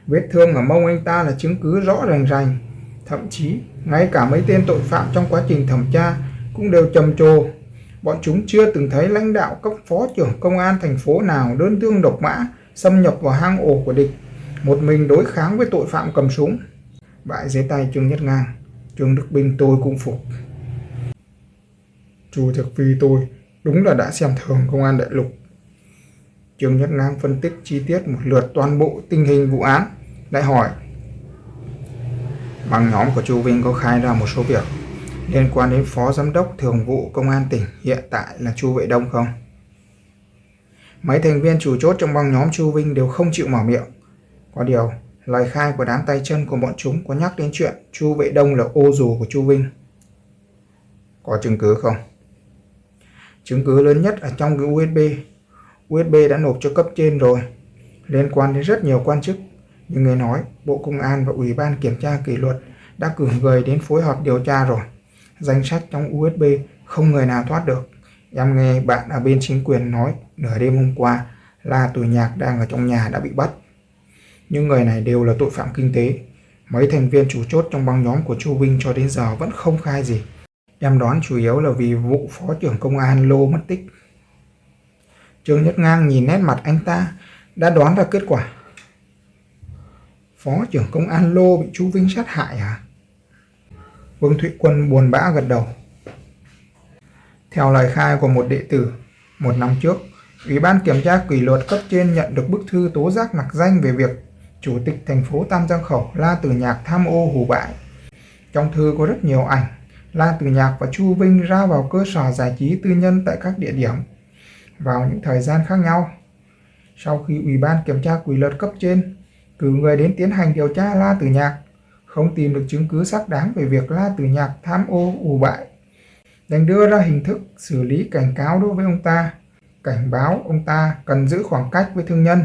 Vết thương ở mông anh ta là chứng cứ rõ rành rành. Thậm chí, ngay cả mấy tên tội phạm trong quá trình thẩm tra cũng đều trầm trồ. Bọn chúng chưa từng thấy lãnh đạo cấp phó trưởng công an thành phố nào đơn thương độc mã xâm nhập vào hang ổ của địch, một mình đối kháng với tội phạm cầm súng. Bại dưới tay Trương Nhất Ngang, Trương Đức binh tôi cũng phục. Chu Thực Phi tôi đúng là đã xem thường công an đại lục. Trương Nhất Ngang phân tích chi tiết một lượt toàn bộ tình hình vụ án, lại hỏi. bằng nhóm của Chu Vinh có khai ra một số việc liên quan đến Phó Giám đốc Thường vụ Công an tỉnh hiện tại là Chu Vệ Đông không? Mấy thành viên chủ chốt trong băng nhóm Chu Vinh đều không chịu mở miệng. Có điều, lời khai của đám tay chân của bọn chúng có nhắc đến chuyện Chu Vệ Đông là ô dù của Chu Vinh. Có chứng cứ không? Chứng cứ lớn nhất ở trong cái USB. USB đã nộp cho cấp trên rồi, liên quan đến rất nhiều quan chức. Nhưng nghe nói, Bộ Công an và Ủy ban Kiểm tra Kỷ luật đã cử người đến phối hợp điều tra rồi. Danh sách trong USB không người nào thoát được. Em nghe bạn ở bên chính quyền nói nửa đêm hôm qua là tuổi nhạc đang ở trong nhà đã bị bắt. Những người này đều là tội phạm kinh tế. Mấy thành viên chủ chốt trong băng nhóm của Chu Vinh cho đến giờ vẫn không khai gì. Em đoán chủ yếu là vì vụ phó trưởng công an Lô mất tích. Trương Nhất Ngang nhìn nét mặt anh ta đã đoán ra kết quả. Phó trưởng công an Lô bị Chu Vinh sát hại à? Vương Thụy Quân buồn bã gật đầu. Theo lời khai của một đệ tử, một năm trước, Ủy ban kiểm tra kỷ luật cấp trên nhận được bức thư tố giác nặc danh về việc Chủ tịch thành phố Tam Giang Khẩu La Tử Nhạc tham ô hủ bại. Trong thư có rất nhiều ảnh, La Tử Nhạc và Chu Vinh ra vào cơ sở giải trí tư nhân tại các địa điểm vào những thời gian khác nhau. Sau khi Ủy ban kiểm tra kỷ luật cấp trên cử người đến tiến hành điều tra La Tử Nhạc, không tìm được chứng cứ xác đáng về việc La Tử Nhạc tham ô ủ bại đành đưa ra hình thức xử lý cảnh cáo đối với ông ta, cảnh báo ông ta cần giữ khoảng cách với thương nhân.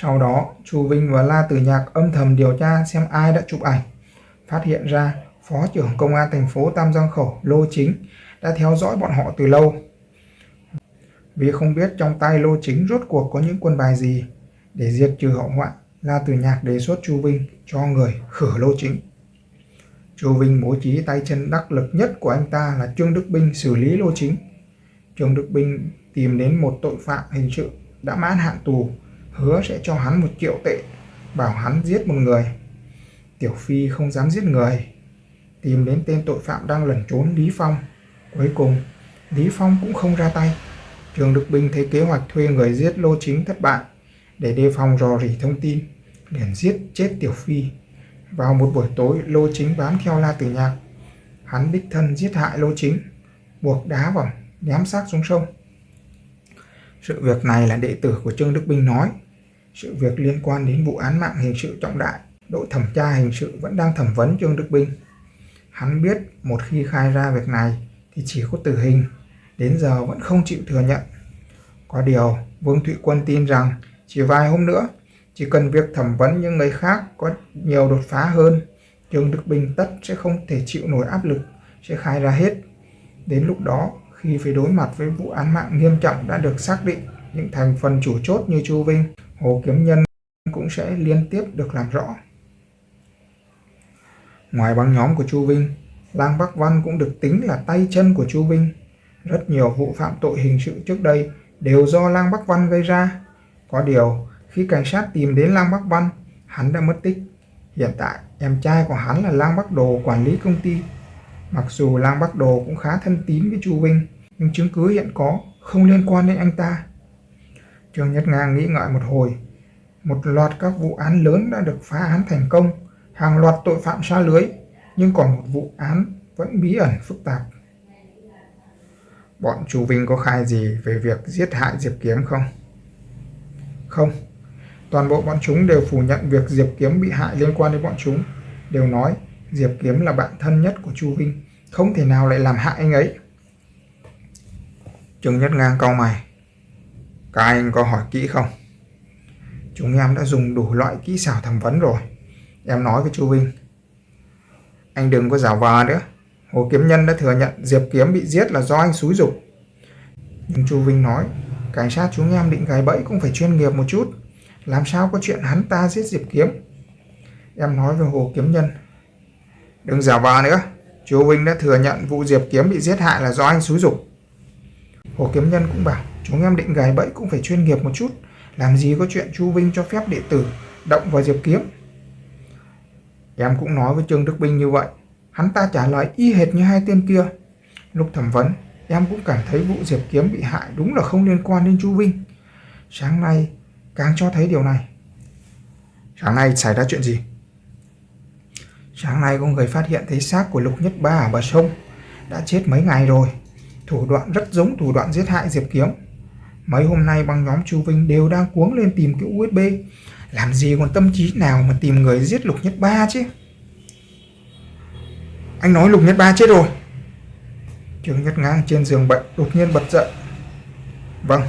Sau đó, Chu Vinh và La Tử Nhạc âm thầm điều tra xem ai đã chụp ảnh, phát hiện ra Phó trưởng Công an thành phố Tam Giang Khẩu Lô Chính đã theo dõi bọn họ từ lâu. Vì không biết trong tay Lô Chính rốt cuộc có những quân bài gì, để diệt trừ hậu họa, La Tử Nhạc đề xuất Chu Vinh cho người khử Lô Chính. Chu Vinh bố trí tay chân đắc lực nhất của anh ta là Trương Đức Binh xử lý lô chính. Trương Đức Binh tìm đến một tội phạm hình sự đã mãn hạn tù, hứa sẽ cho hắn một triệu tệ, bảo hắn giết một người. Tiểu Phi không dám giết người, tìm đến tên tội phạm đang lẩn trốn Lý Phong. Cuối cùng, Lý Phong cũng không ra tay. Trương Đức Binh thấy kế hoạch thuê người giết lô chính thất bại, để đề phòng rò rỉ thông tin, liền giết chết Tiểu Phi. Vào một buổi tối, Lô Chính bám theo La Tử Nhạc. Hắn đích thân giết hại Lô Chính, buộc đá vào, ném xác xuống sông. Sự việc này là đệ tử của Trương Đức Binh nói. Sự việc liên quan đến vụ án mạng hình sự trọng đại, đội thẩm tra hình sự vẫn đang thẩm vấn Trương Đức Binh. Hắn biết một khi khai ra việc này thì chỉ có tử hình, đến giờ vẫn không chịu thừa nhận. Có điều, Vương Thụy Quân tin rằng chỉ vài hôm nữa chỉ cần việc thẩm vấn những người khác có nhiều đột phá hơn, Trương Đức Bình tất sẽ không thể chịu nổi áp lực, sẽ khai ra hết. Đến lúc đó, khi phải đối mặt với vụ án mạng nghiêm trọng đã được xác định, những thành phần chủ chốt như Chu Vinh, Hồ Kiếm Nhân cũng sẽ liên tiếp được làm rõ. Ngoài băng nhóm của Chu Vinh, Lang Bắc Văn cũng được tính là tay chân của Chu Vinh. Rất nhiều vụ phạm tội hình sự trước đây đều do Lang Bắc Văn gây ra. Có điều, khi cảnh sát tìm đến Lang Bắc Văn, hắn đã mất tích. Hiện tại, em trai của hắn là Lang Bắc Đồ quản lý công ty. Mặc dù Lang Bắc Đồ cũng khá thân tín với Chu Vinh, nhưng chứng cứ hiện có không liên quan đến anh ta. Trương Nhất Ngang nghĩ ngợi một hồi. Một loạt các vụ án lớn đã được phá án thành công, hàng loạt tội phạm xa lưới, nhưng còn một vụ án vẫn bí ẩn phức tạp. Bọn Chu Vinh có khai gì về việc giết hại Diệp Kiếm không? Không, Toàn bộ bọn chúng đều phủ nhận việc Diệp Kiếm bị hại liên quan đến bọn chúng, đều nói Diệp Kiếm là bạn thân nhất của Chu Vinh, không thể nào lại làm hại anh ấy. Trương Nhất Ngang cau mày. Các anh có hỏi kỹ không? Chúng em đã dùng đủ loại kỹ xảo thẩm vấn rồi. Em nói với Chu Vinh. Anh đừng có giả vờ nữa. Hồ Kiếm Nhân đã thừa nhận Diệp Kiếm bị giết là do anh xúi dục. Nhưng Chu Vinh nói, cảnh sát chúng em định gài bẫy cũng phải chuyên nghiệp một chút. Làm sao có chuyện hắn ta giết Diệp Kiếm Em nói với Hồ Kiếm Nhân Đừng giả vờ nữa Chú Vinh đã thừa nhận vụ Diệp Kiếm bị giết hại là do anh xúi dục Hồ Kiếm Nhân cũng bảo, Chúng em định gài bẫy cũng phải chuyên nghiệp một chút Làm gì có chuyện Chu Vinh cho phép đệ tử Động vào Diệp Kiếm Em cũng nói với Trương Đức Binh như vậy Hắn ta trả lời y hệt như hai tên kia Lúc thẩm vấn, Em cũng cảm thấy vụ Diệp Kiếm bị hại đúng là không liên quan đến Chu Vinh Sáng nay, càng cho thấy điều này. Sáng nay xảy ra chuyện gì? Sáng nay có người phát hiện thấy xác của Lục Nhất Ba ở bờ sông. Đã chết mấy ngày rồi. Thủ đoạn rất giống thủ đoạn giết hại Diệp Kiếm. Mấy hôm nay băng nhóm Chu Vinh đều đang cuống lên tìm cựu USB. Làm gì còn tâm trí nào mà tìm người giết Lục Nhất Ba chứ? Anh nói Lục Nhất Ba chết rồi. Trương Nhất Ngang trên giường bệnh đột nhiên bật dậy. Vâng.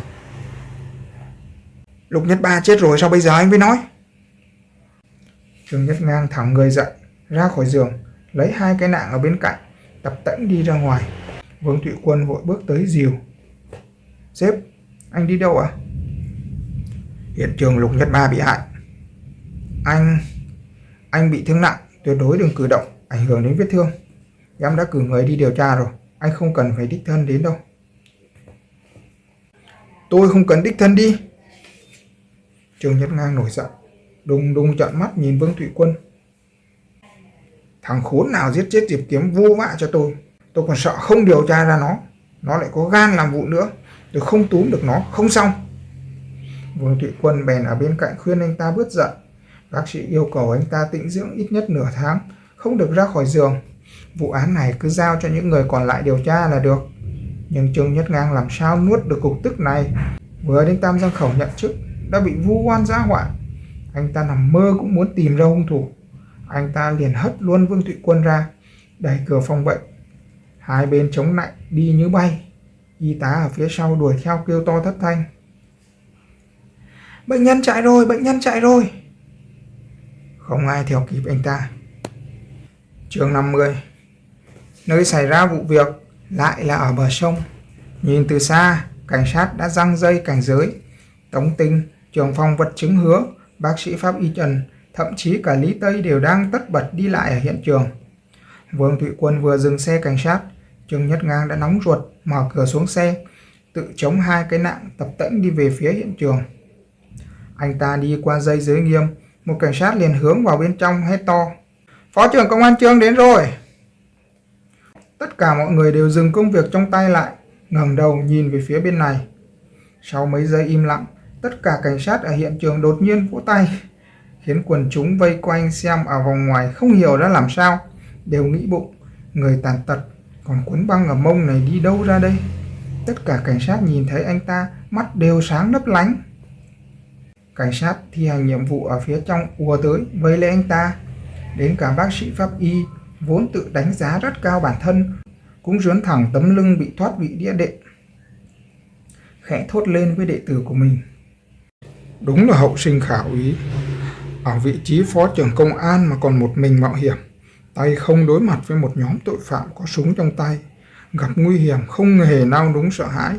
Lục Nhất Ba chết rồi sao bây giờ anh mới nói? Trương Nhất Ngang thẳng người dậy, ra khỏi giường, lấy hai cái nạng ở bên cạnh, tập tễnh đi ra ngoài. Vương Thụy Quân vội bước tới dìu. Sếp, anh đi đâu ạ? À? Hiện trường Lục Nhất Ba bị hại. Anh... Anh bị thương nặng, tuyệt đối đừng cử động, ảnh hưởng đến vết thương. Em đã cử người đi điều tra rồi, anh không cần phải đích thân đến đâu. Tôi không cần đích thân đi. Trương Nhất Ngang nổi giận, đùng đùng trợn mắt nhìn Vương Thụy Quân. Thằng khốn nào giết chết Diệp Kiếm vô vạ cho tôi. Tôi còn sợ không điều tra ra nó. Nó lại có gan làm vụ nữa. Tôi không túm được nó, không xong. Vương Thụy Quân bèn ở bên cạnh khuyên anh ta bớt giận. Bác sĩ yêu cầu anh ta tĩnh dưỡng ít nhất nửa tháng, không được ra khỏi giường. Vụ án này cứ giao cho những người còn lại điều tra là được. Nhưng Trương Nhất Ngang làm sao nuốt được cục tức này. Vừa đến Tam Giang Khẩu nhận chức, đã bị vu oan giã họa. Anh ta nằm mơ cũng muốn tìm ra hung thủ. Anh ta liền hất luôn Vương Thụy Quân ra, đẩy cửa phòng bệnh. Hai bên chống lạnh đi như bay. Y tá ở phía sau đuổi theo kêu to thất thanh. Bệnh nhân chạy rồi, bệnh nhân chạy rồi. Không ai theo kịp anh ta. Chương 50 Nơi xảy ra vụ việc lại là ở bờ sông. Nhìn từ xa, cảnh sát đã răng dây cảnh giới. Tống tinh, trường phòng vật chứng hứa, bác sĩ pháp y Trần, thậm chí cả Lý Tây đều đang tất bật đi lại ở hiện trường. Vương Thụy Quân vừa dừng xe cảnh sát, Trương Nhất Ngang đã nóng ruột, mở cửa xuống xe, tự chống hai cái nạng tập tễnh đi về phía hiện trường. Anh ta đi qua dây dưới nghiêm, một cảnh sát liền hướng vào bên trong hét to. Phó trưởng công an Trương đến rồi! Tất cả mọi người đều dừng công việc trong tay lại, ngẩng đầu nhìn về phía bên này. Sau mấy giây im lặng, tất cả cảnh sát ở hiện trường đột nhiên vỗ tay, khiến quần chúng vây quanh xem ở vòng ngoài không hiểu đã làm sao, đều nghĩ bụng, người tàn tật, còn cuốn băng ở mông này đi đâu ra đây? Tất cả cảnh sát nhìn thấy anh ta, mắt đều sáng lấp lánh. Cảnh sát thi hành nhiệm vụ ở phía trong ùa tới vây lấy anh ta. Đến cả bác sĩ pháp y vốn tự đánh giá rất cao bản thân, cũng rướn thẳng tấm lưng bị thoát vị đĩa đệm. Khẽ thốt lên với đệ tử của mình. Đúng là hậu sinh khảo ý. Ở vị trí phó trưởng công an mà còn một mình mạo hiểm. Tay không đối mặt với một nhóm tội phạm có súng trong tay. Gặp nguy hiểm không hề nao núng sợ hãi.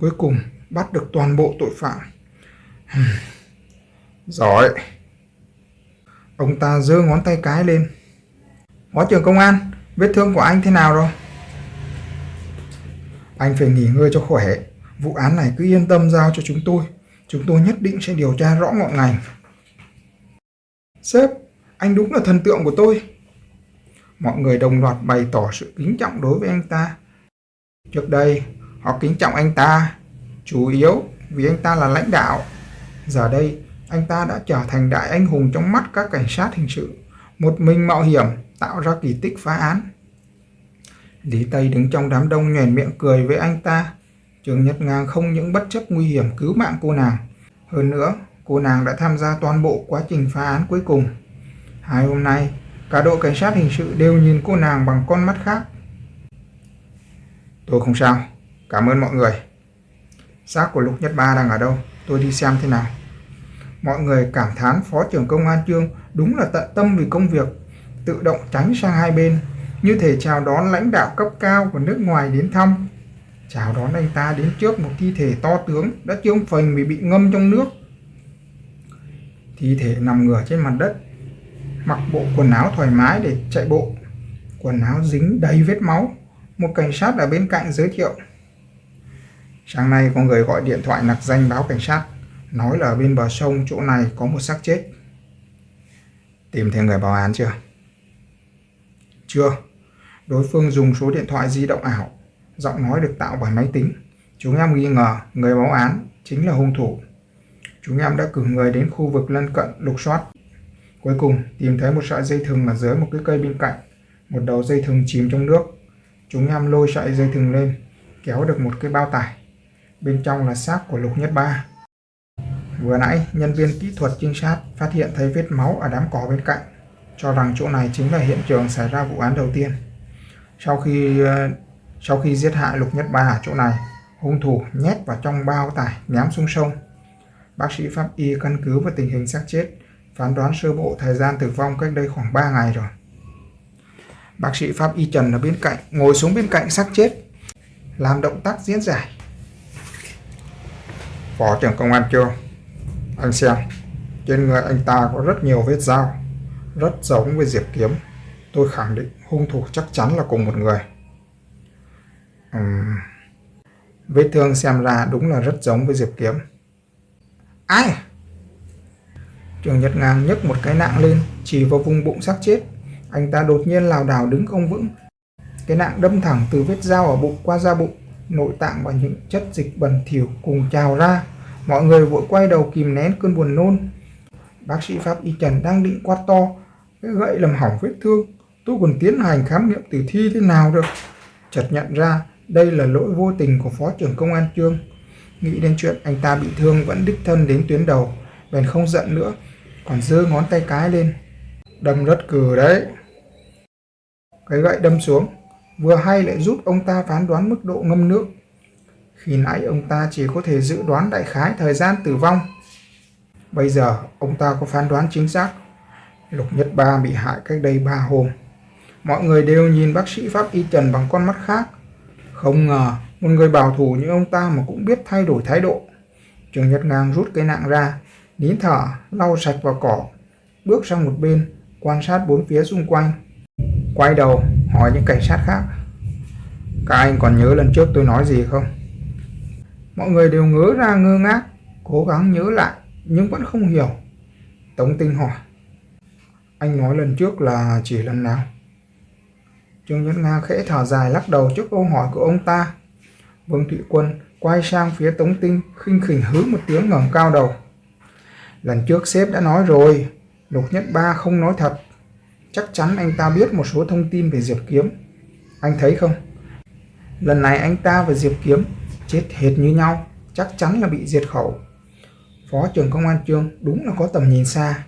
Cuối cùng bắt được toàn bộ tội phạm. Giỏi. Ông ta giơ ngón tay cái lên. Phó trưởng công an, vết thương của anh thế nào rồi? Anh phải nghỉ ngơi cho khỏe. Vụ án này cứ yên tâm giao cho chúng tôi. Chúng tôi nhất định sẽ điều tra rõ ngọn ngành. Sếp, anh đúng là thần tượng của tôi. Mọi người đồng loạt bày tỏ sự kính trọng đối với anh ta. Trước đây, họ kính trọng anh ta, chủ yếu vì anh ta là lãnh đạo. Giờ đây, anh ta đã trở thành đại anh hùng trong mắt các cảnh sát hình sự. Một mình mạo hiểm, tạo ra kỳ tích phá án. Lý Tây đứng trong đám đông nhoẻn miệng cười với anh ta. Trường Nhật Ngang không những bất chấp nguy hiểm cứu mạng cô nàng. Hơn nữa, cô nàng đã tham gia toàn bộ quá trình phá án cuối cùng. Hai hôm nay, cả đội cảnh sát hình sự đều nhìn cô nàng bằng con mắt khác. Tôi không sao, cảm ơn mọi người. Xác của Lục Nhất Ba đang ở đâu? Tôi đi xem thế nào. Mọi người cảm thán Phó trưởng Công an Trương đúng là tận tâm vì công việc, tự động tránh sang hai bên, như thể chào đón lãnh đạo cấp cao của nước ngoài đến thăm. Chào đón anh ta đến trước một thi thể to tướng đã trương phành vì bị ngâm trong nước. Thi thể nằm ngửa trên mặt đất, mặc bộ quần áo thoải mái để chạy bộ. Quần áo dính đầy vết máu. Một cảnh sát ở bên cạnh giới thiệu. Sáng nay có người gọi điện thoại nặc danh báo cảnh sát, nói là ở bên bờ sông chỗ này có một xác chết. Tìm thấy người báo án chưa? Chưa. Đối phương dùng số điện thoại di động ảo, giọng nói được tạo bởi máy tính. Chúng em nghi ngờ người báo án chính là hung thủ. Chúng em đã cử người đến khu vực lân cận lục soát. Cuối cùng tìm thấy một sợi dây thừng ở dưới một cái cây bên cạnh. Một đầu dây thừng chìm trong nước. Chúng em lôi sợi dây thừng lên, kéo được một cái bao tải. Bên trong là xác của Lục Nhất Ba. Vừa nãy, nhân viên kỹ thuật trinh sát phát hiện thấy vết máu ở đám cỏ bên cạnh, cho rằng chỗ này chính là hiện trường xảy ra vụ án đầu tiên. Sau khi ờ, sau khi giết hại Lục Nhất Ba ở chỗ này, hung thủ nhét vào trong bao tải ném xuống sông. Bác sĩ pháp y căn cứ vào tình hình xác chết, phán đoán sơ bộ thời gian tử vong cách đây khoảng 3 ngày rồi. Bác sĩ pháp y Trần ở bên cạnh, ngồi xuống bên cạnh xác chết, làm động tác diễn giải. Phó trưởng công an chưa? Anh xem, trên người anh ta có rất nhiều vết dao, rất giống với Diệp Kiếm. Tôi khẳng định hung thủ chắc chắn là cùng một người. Uhm. Vết thương xem ra đúng là rất giống với Diệp Kiếm. Ai? Trường Nhật Ngang nhấc một cái nạng lên, chỉ vào vùng bụng xác chết. Anh ta đột nhiên lảo đảo đứng không vững. Cái nạng đâm thẳng từ vết dao ở bụng qua da bụng, nội tạng và những chất dịch bẩn thỉu cùng trào ra. Mọi người vội quay đầu kìm nén cơn buồn nôn. Bác sĩ Pháp Y Trần đang định quát to, cái gậy làm hỏng vết thương. Tôi còn tiến hành khám nghiệm tử thi thế nào được. Chợt nhận ra đây là lỗi vô tình của Phó trưởng Công an Trương. Nghĩ đến chuyện anh ta bị thương vẫn đích thân đến tuyến đầu, bèn không giận nữa, còn giơ ngón tay cái lên. Đâm rất cừ đấy. Cái gậy đâm xuống, vừa hay lại giúp ông ta phán đoán mức độ ngâm nước. Khi nãy ông ta chỉ có thể dự đoán đại khái thời gian tử vong. Bây giờ ông ta có phán đoán chính xác. Lục Nhất Ba bị hại cách đây ba hôm. Mọi người đều nhìn bác sĩ pháp y Trần bằng con mắt khác. Không ngờ một người bảo thủ như ông ta mà cũng biết thay đổi thái độ. Trường Nhật Ngang rút cây nạng ra, nín thở, lau sạch vào cỏ, bước sang một bên, quan sát bốn phía xung quanh. Quay đầu, hỏi những cảnh sát khác. Các anh còn nhớ lần trước tôi nói gì không? Mọi người đều ngớ ra ngơ ngác, cố gắng nhớ lại, nhưng vẫn không hiểu. Tống Tinh hỏi. Anh nói lần trước là chỉ lần nào? Trương Nhật Nga khẽ thở dài lắc đầu trước câu hỏi của ông ta. Vương Thụy Quân quay sang phía Tống Tinh khinh khỉnh hứ một tiếng ngẩng cao đầu. Lần trước sếp đã nói rồi, Lục Nhất Ba không nói thật. Chắc chắn anh ta biết một số thông tin về Diệp Kiếm. Anh thấy không? Lần này anh ta và Diệp Kiếm chết hệt như nhau, chắc chắn là bị diệt khẩu. Phó trưởng công an trương đúng là có tầm nhìn xa.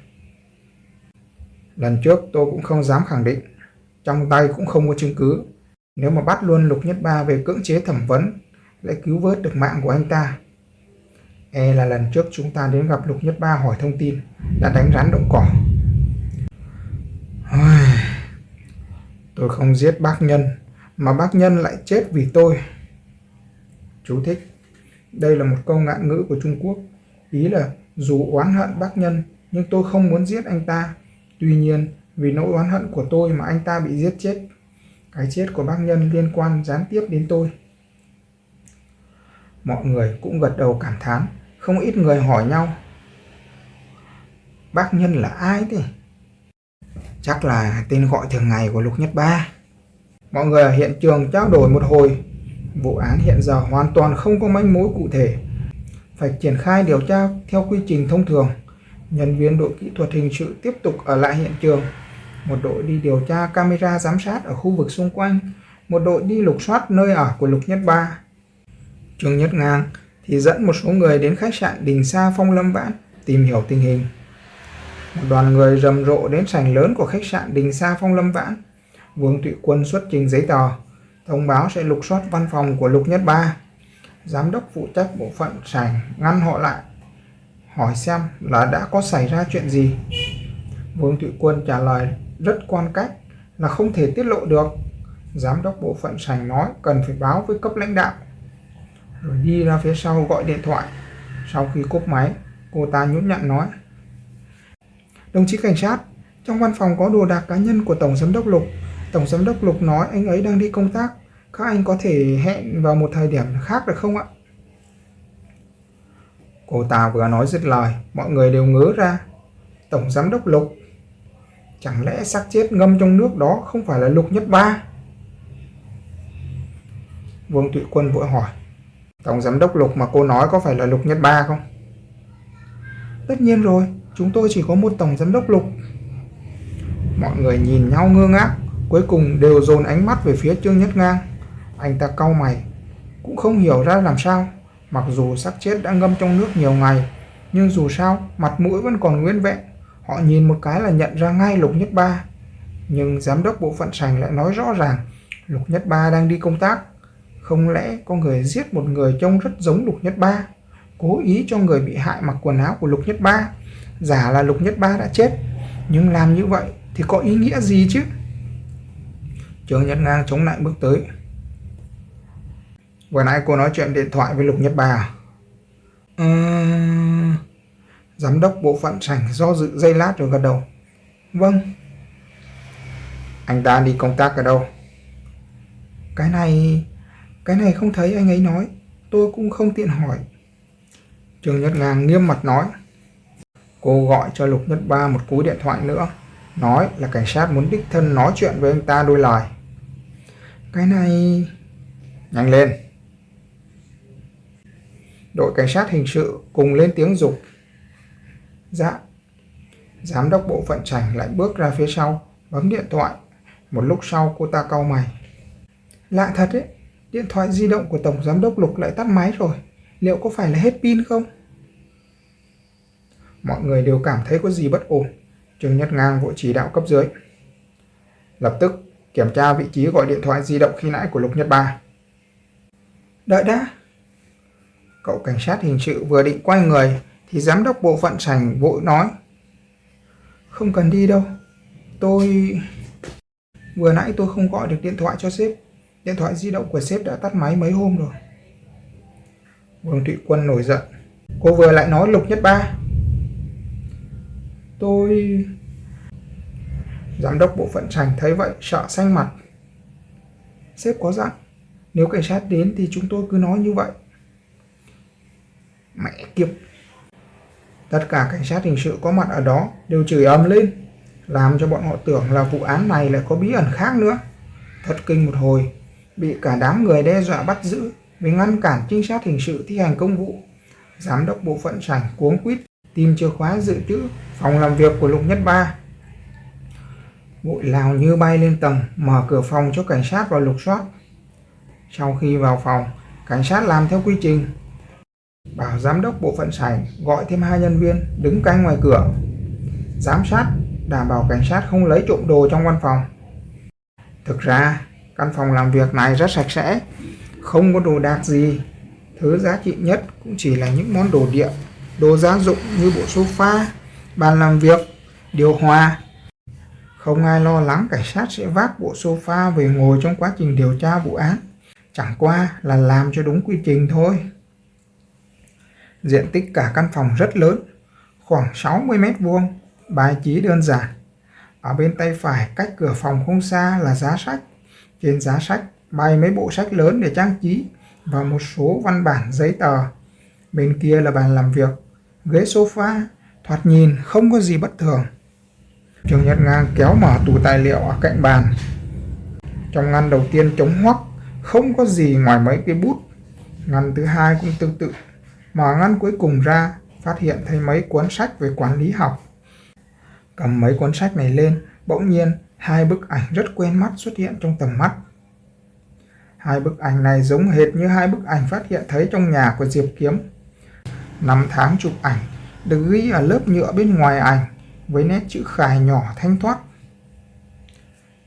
Lần trước tôi cũng không dám khẳng định, trong tay cũng không có chứng cứ. Nếu mà bắt luôn Lục Nhất Ba về cưỡng chế thẩm vấn, lại cứu vớt được mạng của anh ta. E là lần trước chúng ta đến gặp Lục Nhất Ba hỏi thông tin, đã đánh rắn động cỏ. Tôi không giết bác nhân, mà bác nhân lại chết vì tôi. Chú thích. Đây là một câu ngạn ngữ của Trung Quốc. Ý là dù oán hận bác nhân, nhưng tôi không muốn giết anh ta. Tuy nhiên, vì nỗi oán hận của tôi mà anh ta bị giết chết. Cái chết của bác nhân liên quan gián tiếp đến tôi. Mọi người cũng gật đầu cảm thán, không ít người hỏi nhau. Bác nhân là ai thế? Chắc là tên gọi thường ngày của Lục Nhất Ba. Mọi người ở hiện trường trao đổi một hồi. Vụ án hiện giờ hoàn toàn không có manh mối cụ thể. Phải triển khai điều tra theo quy trình thông thường. Nhân viên đội kỹ thuật hình sự tiếp tục ở lại hiện trường. Một đội đi điều tra camera giám sát ở khu vực xung quanh. Một đội đi lục soát nơi ở của Lục Nhất Ba. Trương Nhất Ngang thì dẫn một số người đến khách sạn Đình Sa Phong Lâm Vãn tìm hiểu tình hình. Một đoàn người rầm rộ đến sảnh lớn của khách sạn Đình Sa Phong Lâm Vãn. Vương Thụy Quân xuất trình giấy tờ, thông báo sẽ lục soát văn phòng của Lục Nhất Ba. Giám đốc phụ trách bộ phận sảnh ngăn họ lại, hỏi xem là đã có xảy ra chuyện gì. Vương Thụy Quân trả lời rất quan cách là không thể tiết lộ được. Giám đốc bộ phận sảnh nói cần phải báo với cấp lãnh đạo. Rồi đi ra phía sau gọi điện thoại. Sau khi cúp máy, cô ta nhún nhặn nói Đồng chí cảnh sát, trong văn phòng có đồ đạc cá nhân của Tổng Giám đốc Lục. Tổng Giám đốc Lục nói anh ấy đang đi công tác. Các anh có thể hẹn vào một thời điểm khác được không ạ? Cô ta vừa nói dứt lời, mọi người đều ngớ ra. Tổng Giám đốc Lục. Chẳng lẽ xác chết ngâm trong nước đó không phải là Lục Nhất Ba? Vương Tụy Quân vội hỏi. Tổng Giám đốc Lục mà cô nói có phải là Lục Nhất Ba không? Tất nhiên rồi, chúng tôi chỉ có một tổng giám đốc lục Mọi người nhìn nhau ngơ ngác, cuối cùng đều dồn ánh mắt về phía Trương Nhất Ngang. Anh ta cau mày, cũng không hiểu ra làm sao. Mặc dù xác chết đã ngâm trong nước nhiều ngày, nhưng dù sao, mặt mũi vẫn còn nguyên vẹn. Họ nhìn một cái là nhận ra ngay Lục Nhất Ba. Nhưng giám đốc bộ phận sành lại nói rõ ràng, Lục Nhất Ba đang đi công tác. Không lẽ có người giết một người trông rất giống Lục Nhất Ba, cố ý cho người bị hại mặc quần áo của Lục Nhất Ba, giả là Lục Nhất Ba đã chết. Nhưng làm như vậy thì có ý nghĩa gì chứ? Trương nhật Ngang chống lại bước tới. Vừa nãy cô nói chuyện điện thoại với Lục Nhất Ba à? Ờ, giám đốc bộ phận sảnh do dự dây lát rồi gật đầu. Vâng. Anh ta đi công tác ở đâu? Cái này... Cái này không thấy anh ấy nói. Tôi cũng không tiện hỏi. Trương Nhất Ngang nghiêm mặt nói. Cô gọi cho Lục Nhất Ba một cú điện thoại nữa. Nói là cảnh sát muốn đích thân nói chuyện với anh ta đôi lời. Cái này... Nhanh lên. Đội cảnh sát hình sự cùng lên tiếng dục. Dạ. Giám đốc bộ phận trành lại bước ra phía sau, bấm điện thoại. Một lúc sau cô ta cau mày. Lạ thật ấy điện thoại di động của Tổng Giám đốc Lục lại tắt máy rồi. Liệu có phải là hết pin không? Mọi người đều cảm thấy có gì bất ổn. Trương Nhất Ngang vội chỉ đạo cấp dưới. Lập tức kiểm tra vị trí gọi điện thoại di động khi nãy của Lục Nhất Ba. Đợi đã. Cậu cảnh sát hình sự vừa định quay người thì giám đốc bộ phận sảnh vội nói. Không cần đi đâu. Tôi... Vừa nãy tôi không gọi được điện thoại cho sếp. Điện thoại di động của sếp đã tắt máy mấy hôm rồi. Vương Thụy Quân nổi giận. Cô vừa lại nói Lục Nhất Ba. Tôi... Giám đốc bộ phận trành thấy vậy sợ xanh mặt. Sếp có dặn, nếu cảnh sát đến thì chúng tôi cứ nói như vậy. Mẹ kiếp! Tất cả cảnh sát hình sự có mặt ở đó đều chửi ầm lên, làm cho bọn họ tưởng là vụ án này lại có bí ẩn khác nữa. Thất kinh một hồi, bị cả đám người đe dọa bắt giữ vì ngăn cản trinh sát hình sự thi hành công vụ. Giám đốc bộ phận sảnh cuống quýt tìm chìa khóa dự trữ phòng làm việc của Lục Nhất Ba. Vội lào như bay lên tầng, mở cửa phòng cho cảnh sát vào lục soát. Sau khi vào phòng, cảnh sát làm theo quy trình. Bảo giám đốc bộ phận sảnh gọi thêm hai nhân viên đứng canh ngoài cửa. Giám sát, đảm bảo cảnh sát không lấy trộm đồ trong văn phòng. Thực ra, căn phòng làm việc này rất sạch sẽ, không có đồ đạc gì. Thứ giá trị nhất cũng chỉ là những món đồ điện, đồ gia dụng như bộ sofa, bàn làm việc, điều hòa. Không ai lo lắng cảnh sát sẽ vác bộ sofa về ngồi trong quá trình điều tra vụ án. Chẳng qua là làm cho đúng quy trình thôi. Diện tích cả căn phòng rất lớn, khoảng 60 mét vuông, bài trí đơn giản. Ở bên tay phải cách cửa phòng không xa là giá sách. Trên giá sách bày mấy bộ sách lớn để trang trí và một số văn bản giấy tờ. Bên kia là bàn làm việc, ghế sofa, thoạt nhìn không có gì bất thường. Trường Nhật Ngang kéo mở tủ tài liệu ở cạnh bàn. Trong ngăn đầu tiên trống hoắc, không có gì ngoài mấy cái bút. Ngăn thứ hai cũng tương tự. Mở ngăn cuối cùng ra, phát hiện thấy mấy cuốn sách về quản lý học. Cầm mấy cuốn sách này lên, bỗng nhiên hai bức ảnh rất quen mắt xuất hiện trong tầm mắt. Hai bức ảnh này giống hệt như hai bức ảnh phát hiện thấy trong nhà của Diệp Kiếm. Năm tháng chụp ảnh được ghi ở lớp nhựa bên ngoài ảnh với nét chữ khải nhỏ thanh thoát.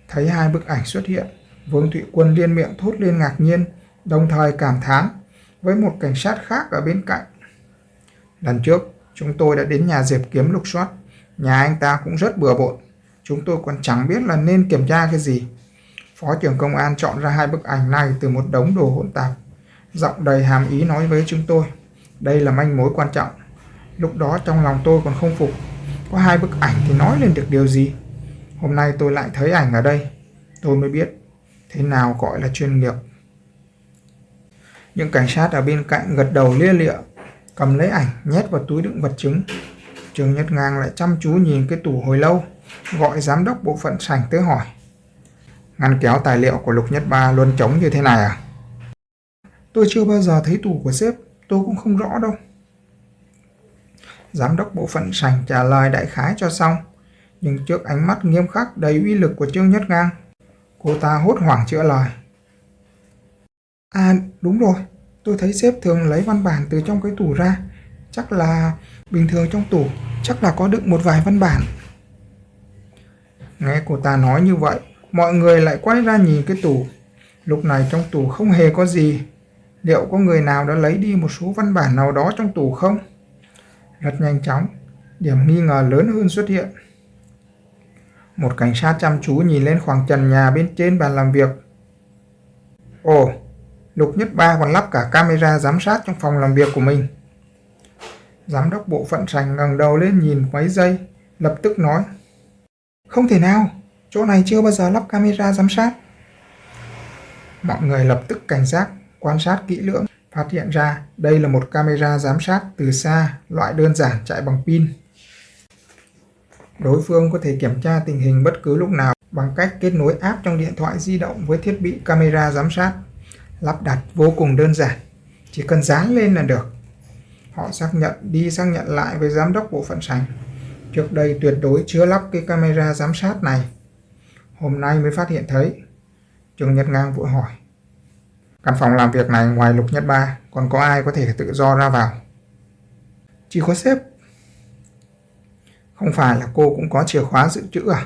Thấy hai bức ảnh xuất hiện, Vương Thụy Quân liên miệng thốt lên ngạc nhiên, đồng thời cảm thán với một cảnh sát khác ở bên cạnh. Lần trước, chúng tôi đã đến nhà Diệp Kiếm lục soát. Nhà anh ta cũng rất bừa bộn. Chúng tôi còn chẳng biết là nên kiểm tra cái gì. Phó trưởng công an chọn ra hai bức ảnh này từ một đống đồ hỗn tạp. Giọng đầy hàm ý nói với chúng tôi. Đây là manh mối quan trọng. Lúc đó trong lòng tôi còn không phục. Có hai bức ảnh thì nói lên được điều gì? Hôm nay tôi lại thấy ảnh ở đây. Tôi mới biết thế nào gọi là chuyên nghiệp. Những cảnh sát ở bên cạnh gật đầu lia lịa, cầm lấy ảnh nhét vào túi đựng vật chứng. Trường Nhất Ngang lại chăm chú nhìn cái tủ hồi lâu, gọi giám đốc bộ phận sảnh tới hỏi. Ngăn kéo tài liệu của Lục Nhất Ba luôn trống như thế này à? Tôi chưa bao giờ thấy tủ của sếp, tôi cũng không rõ đâu. Giám đốc bộ phận sảnh trả lời đại khái cho xong. Nhưng trước ánh mắt nghiêm khắc đầy uy lực của Trương Nhất Ngang, cô ta hốt hoảng chữa lời. À đúng rồi, tôi thấy sếp thường lấy văn bản từ trong cái tủ ra. Chắc là bình thường trong tủ chắc là có đựng một vài văn bản. Nghe cô ta nói như vậy, mọi người lại quay ra nhìn cái tủ. Lúc này trong tủ không hề có gì. Liệu có người nào đã lấy đi một số văn bản nào đó trong tủ không? Rất nhanh chóng, điểm nghi ngờ lớn hơn xuất hiện. Một cảnh sát chăm chú nhìn lên khoảng trần nhà bên trên bàn làm việc. Ồ, Lục Nhất Ba còn lắp cả camera giám sát trong phòng làm việc của mình. Giám đốc bộ phận sành ngẩng đầu lên nhìn mấy giây, lập tức nói. Không thể nào, chỗ này chưa bao giờ lắp camera giám sát. Mọi người lập tức cảnh giác, quan sát kỹ lưỡng, phát hiện ra đây là một camera giám sát từ xa, loại đơn giản chạy bằng pin. Đối phương có thể kiểm tra tình hình bất cứ lúc nào bằng cách kết nối app trong điện thoại di động với thiết bị camera giám sát. Lắp đặt vô cùng đơn giản, chỉ cần dán lên là được. Họ xác nhận đi xác nhận lại với giám đốc bộ phận sành. Trước đây tuyệt đối chưa lắp cái camera giám sát này. Hôm nay mới phát hiện thấy. Trương Nhật Ngang vội hỏi. Căn phòng làm việc này ngoài Lục Nhất Ba còn có ai có thể tự do ra vào? Chỉ có sếp. Không phải là cô cũng có chìa khóa dự trữ à?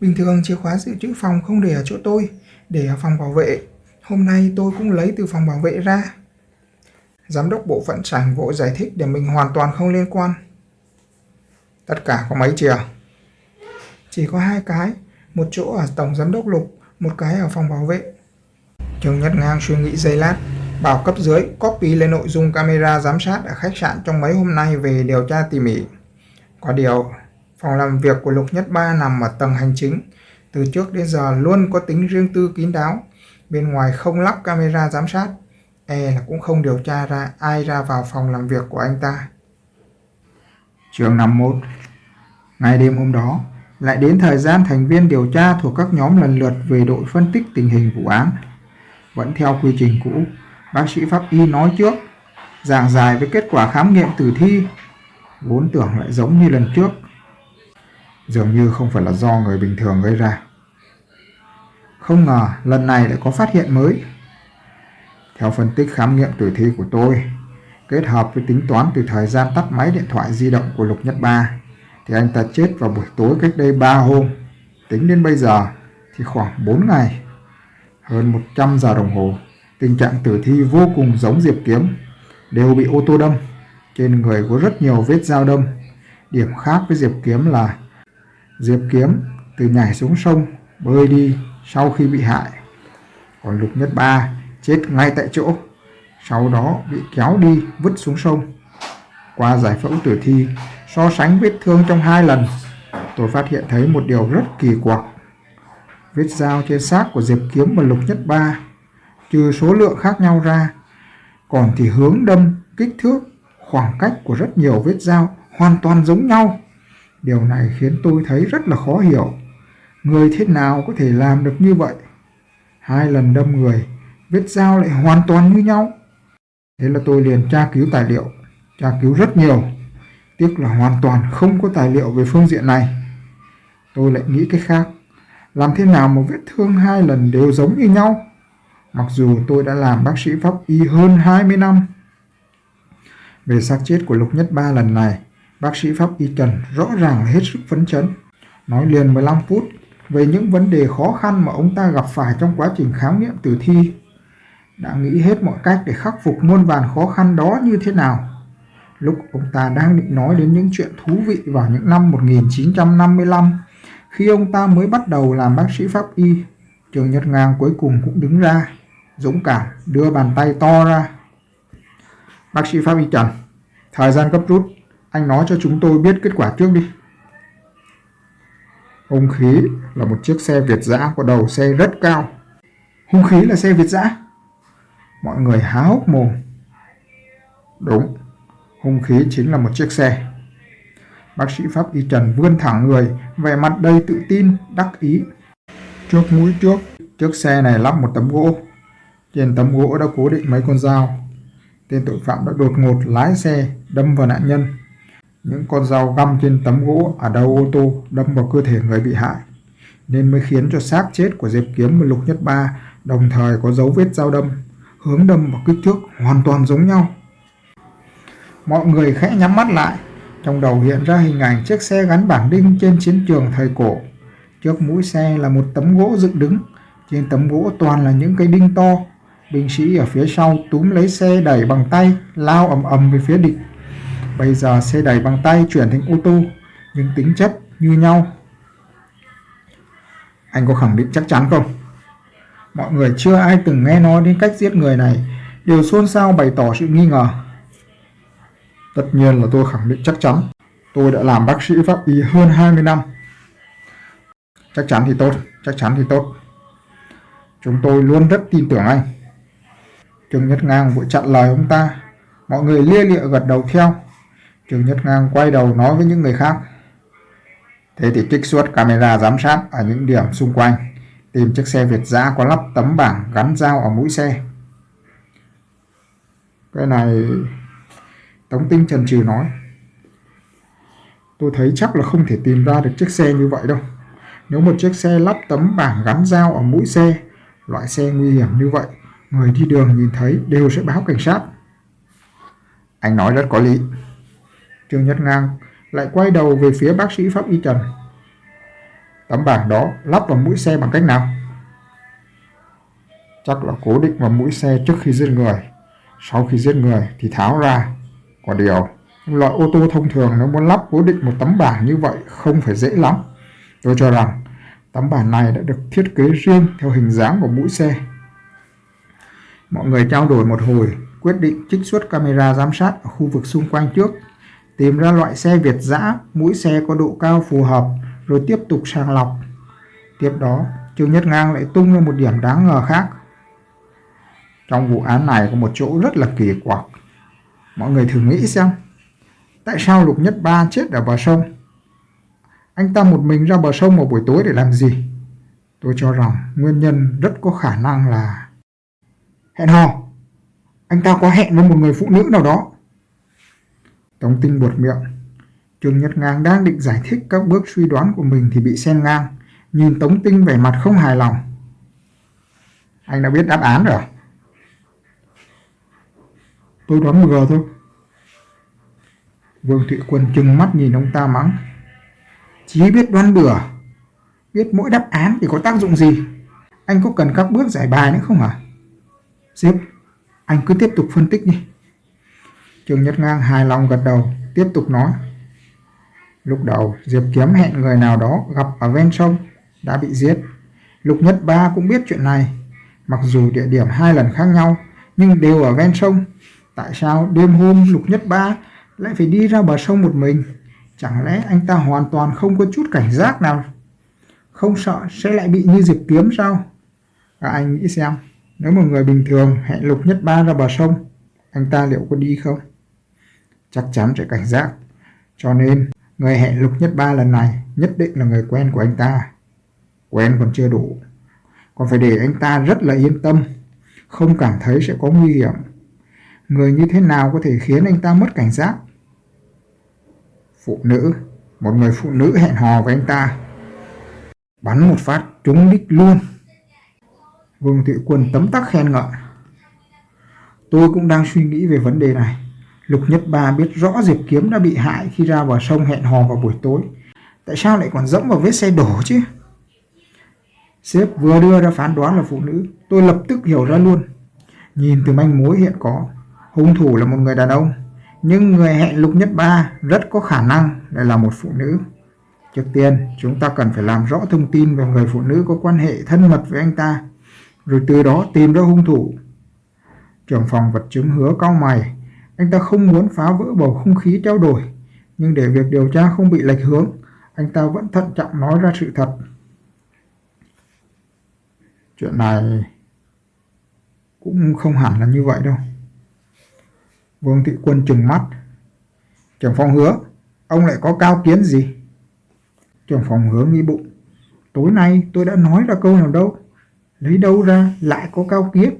Bình thường chìa khóa dự trữ phòng không để ở chỗ tôi, để ở phòng bảo vệ. Hôm nay tôi cũng lấy từ phòng bảo vệ ra. Giám đốc bộ phận sảnh vội giải thích để mình hoàn toàn không liên quan. Tất cả có mấy chiều Chỉ có hai cái, một chỗ ở tổng giám đốc lục, một cái ở phòng bảo vệ. Trương Nhất Ngang suy nghĩ giây lát, bảo cấp dưới copy lên nội dung camera giám sát ở khách sạn trong mấy hôm nay về điều tra tỉ mỉ. Có điều, phòng làm việc của Lục Nhất Ba nằm ở tầng hành chính, từ trước đến giờ luôn có tính riêng tư kín đáo, bên ngoài không lắp camera giám sát, e là cũng không điều tra ra ai ra vào phòng làm việc của anh ta. Trường 51 Ngày đêm hôm đó, lại đến thời gian thành viên điều tra thuộc các nhóm lần lượt về đội phân tích tình hình vụ án. Vẫn theo quy trình cũ, bác sĩ pháp y nói trước, giảng dài với kết quả khám nghiệm tử thi, vốn tưởng lại giống như lần trước. Dường như không phải là do người bình thường gây ra. Không ngờ lần này lại có phát hiện mới. Theo phân tích khám nghiệm tử thi của tôi, kết hợp với tính toán từ thời gian tắt máy điện thoại di động của Lục Nhất Ba, thì anh ta chết vào buổi tối cách đây 3 hôm. Tính đến bây giờ thì khoảng 4 ngày. Hơn 100 giờ đồng hồ, tình trạng tử thi vô cùng giống Diệp Kiếm, đều bị ô tô đâm. Trên người có rất nhiều vết dao đâm. Điểm khác với Diệp Kiếm là Diệp Kiếm từ nhảy xuống sông bơi đi sau khi bị hại. Còn Lục Nhất Ba chết ngay tại chỗ, sau đó bị kéo đi vứt xuống sông. Qua giải phẫu tử thi, so sánh vết thương trong hai lần, tôi phát hiện thấy một điều rất kỳ quặc. Vết dao trên xác của Diệp Kiếm và Lục Nhất Ba, trừ số lượng khác nhau ra, còn thì hướng đâm, kích thước, khoảng cách của rất nhiều vết dao hoàn toàn giống nhau. Điều này khiến tôi thấy rất là khó hiểu. Người thế nào có thể làm được như vậy? Hai lần đâm người, vết dao lại hoàn toàn như nhau. Thế là tôi liền tra cứu tài liệu, tra cứu rất nhiều. Tiếc là hoàn toàn không có tài liệu về phương diện này. Tôi lại nghĩ cái khác. Làm thế nào một vết thương hai lần đều giống như nhau? Mặc dù tôi đã làm bác sĩ pháp y hơn 20 năm. Về xác chết của Lục Nhất Ba lần này, bác sĩ pháp y Trần rõ ràng là hết sức phấn chấn. Nói liền 15 phút về những vấn đề khó khăn mà ông ta gặp phải trong quá trình khám nghiệm tử thi. Đã nghĩ hết mọi cách để khắc phục muôn vàn khó khăn đó như thế nào. Lúc ông ta đang định nói đến những chuyện thú vị vào những năm 1955, khi ông ta mới bắt đầu làm bác sĩ pháp y, Trường Nhật Ngang cuối cùng cũng đứng ra, dũng cảm đưa bàn tay to ra. Bác sĩ pháp y Trần, thời gian cấp rút, anh nói cho chúng tôi biết kết quả trước đi. Hung khí là một chiếc xe Việt dã có đầu xe rất cao. Hung khí là xe Việt dã. Mọi người há hốc mồm. Đúng, hung khí chính là một chiếc xe. Bác sĩ Pháp Y Trần vươn thẳng người, vẻ mặt đầy tự tin, đắc ý. Trước mũi trước, chiếc xe này lắp một tấm gỗ. Trên tấm gỗ đã cố định mấy con dao. Tên tội phạm đã đột ngột lái xe đâm vào nạn nhân. những con dao găm trên tấm gỗ ở đầu ô tô đâm vào cơ thể người bị hại, nên mới khiến cho xác chết của Diệp Kiếm và Lục Nhất Ba đồng thời có dấu vết dao đâm, hướng đâm và kích thước hoàn toàn giống nhau. Mọi người khẽ nhắm mắt lại, trong đầu hiện ra hình ảnh chiếc xe gắn bảng đinh trên chiến trường thời cổ. Trước mũi xe là một tấm gỗ dựng đứng, trên tấm gỗ toàn là những cây đinh to. Binh sĩ ở phía sau túm lấy xe đẩy bằng tay, lao ầm ầm về phía địch. Bây giờ xe đẩy bằng tay chuyển thành ô tô, nhưng tính chất như nhau. Anh có khẳng định chắc chắn không? Mọi người chưa ai từng nghe nói đến cách giết người này, đều xôn xao bày tỏ sự nghi ngờ. Tất nhiên là tôi khẳng định chắc chắn. Tôi đã làm bác sĩ pháp y hơn 20 năm. Chắc chắn thì tốt, chắc chắn thì tốt. Chúng tôi luôn rất tin tưởng anh. Trương Nhất Ngang vội chặn lời ông ta. Mọi người lia lịa gật đầu theo. Trương Nhất Ngang quay đầu nói với những người khác. Thế thì trích xuất camera giám sát ở những điểm xung quanh. Tìm chiếc xe Việt giã có lắp tấm bảng gắn dao ở mũi xe. Cái này... Tống Tinh trần trừ nói. Tôi thấy chắc là không thể tìm ra được chiếc xe như vậy đâu. Nếu một chiếc xe lắp tấm bảng gắn dao ở mũi xe, loại xe nguy hiểm như vậy, người đi đường nhìn thấy đều sẽ báo cảnh sát. Anh nói rất có lý. Trương Nhất Ngang lại quay đầu về phía bác sĩ Pháp Y Trần. Tấm bảng đó lắp vào mũi xe bằng cách nào? Chắc là cố định vào mũi xe trước khi giết người. Sau khi giết người thì tháo ra. Có điều, loại ô tô thông thường nếu muốn lắp cố định một tấm bảng như vậy không phải dễ lắm. Tôi cho rằng tấm bảng này đã được thiết kế riêng theo hình dáng của mũi xe. Mọi người trao đổi một hồi, quyết định trích xuất camera giám sát ở khu vực xung quanh trước, tìm ra loại xe Việt dã, mũi xe có độ cao phù hợp, rồi tiếp tục sàng lọc. Tiếp đó, Trương Nhất Ngang lại tung ra một điểm đáng ngờ khác. Trong vụ án này có một chỗ rất là kỳ quặc. Mọi người thử nghĩ xem, tại sao Lục Nhất Ba chết ở bờ sông? Anh ta một mình ra bờ sông vào buổi tối để làm gì? Tôi cho rằng nguyên nhân rất có khả năng là hẹn hò. Anh ta có hẹn với một người phụ nữ nào đó. Tống Tinh buột miệng. Trường Nhật Ngang đang định giải thích các bước suy đoán của mình thì bị xen ngang. Nhìn Tống Tinh vẻ mặt không hài lòng. Anh đã biết đáp án rồi. Tôi đoán bừa thôi. Vương Thụy Quân chừng mắt nhìn ông ta mắng. Chí biết đoán bừa. Biết mỗi đáp án thì có tác dụng gì? Anh có cần các bước giải bài nữa không hả? Diệp, anh cứ tiếp tục phân tích đi. Trường Nhật Ngang hài lòng gật đầu, tiếp tục nói. Lúc đầu, Diệp Kiếm hẹn người nào đó gặp ở ven sông, đã bị giết. Lục Nhất Ba cũng biết chuyện này. Mặc dù địa điểm hai lần khác nhau, nhưng đều ở ven sông. Tại sao đêm hôm Lục Nhất Ba lại phải đi ra bờ sông một mình? Chẳng lẽ anh ta hoàn toàn không có chút cảnh giác nào? Không sợ sẽ lại bị như Diệp Kiếm sao? Các anh nghĩ xem, nếu một người bình thường hẹn Lục Nhất Ba ra bờ sông, anh ta liệu có đi không? Chắc chắn sẽ cảnh giác. Cho nên, người hẹn Lục Nhất Ba lần này nhất định là người quen của anh ta. Quen còn chưa đủ. Còn phải để anh ta rất là yên tâm, không cảm thấy sẽ có nguy hiểm. Người như thế nào có thể khiến anh ta mất cảnh giác? Phụ nữ, một người phụ nữ hẹn hò với anh ta. Bắn một phát trúng đích luôn. Vương Thị Quân tấm tắc khen ngợi. Tôi cũng đang suy nghĩ về vấn đề này. Lục Nhất Ba biết rõ Diệp Kiếm đã bị hại khi ra vào sông hẹn hò vào buổi tối. Tại sao lại còn dẫm vào vết xe đổ chứ? Sếp vừa đưa ra phán đoán là phụ nữ, tôi lập tức hiểu ra luôn. Nhìn từ manh mối hiện có, hung thủ là một người đàn ông, nhưng người hẹn Lục Nhất Ba rất có khả năng lại là một phụ nữ. Trước tiên, chúng ta cần phải làm rõ thông tin về người phụ nữ có quan hệ thân mật với anh ta, rồi từ đó tìm ra hung thủ. Trưởng phòng vật chứng hứa cao mày, anh ta không muốn phá vỡ bầu không khí trao đổi, nhưng để việc điều tra không bị lệch hướng, anh ta vẫn thận trọng nói ra sự thật. Chuyện này cũng không hẳn là như vậy đâu. Vương Thị Quân trừng mắt. Trưởng phòng hứa, ông lại có cao kiến gì? Trưởng phòng hứa nghĩ bụng. Tối nay tôi đã nói ra câu nào đâu. Lấy đâu ra lại có cao kiến?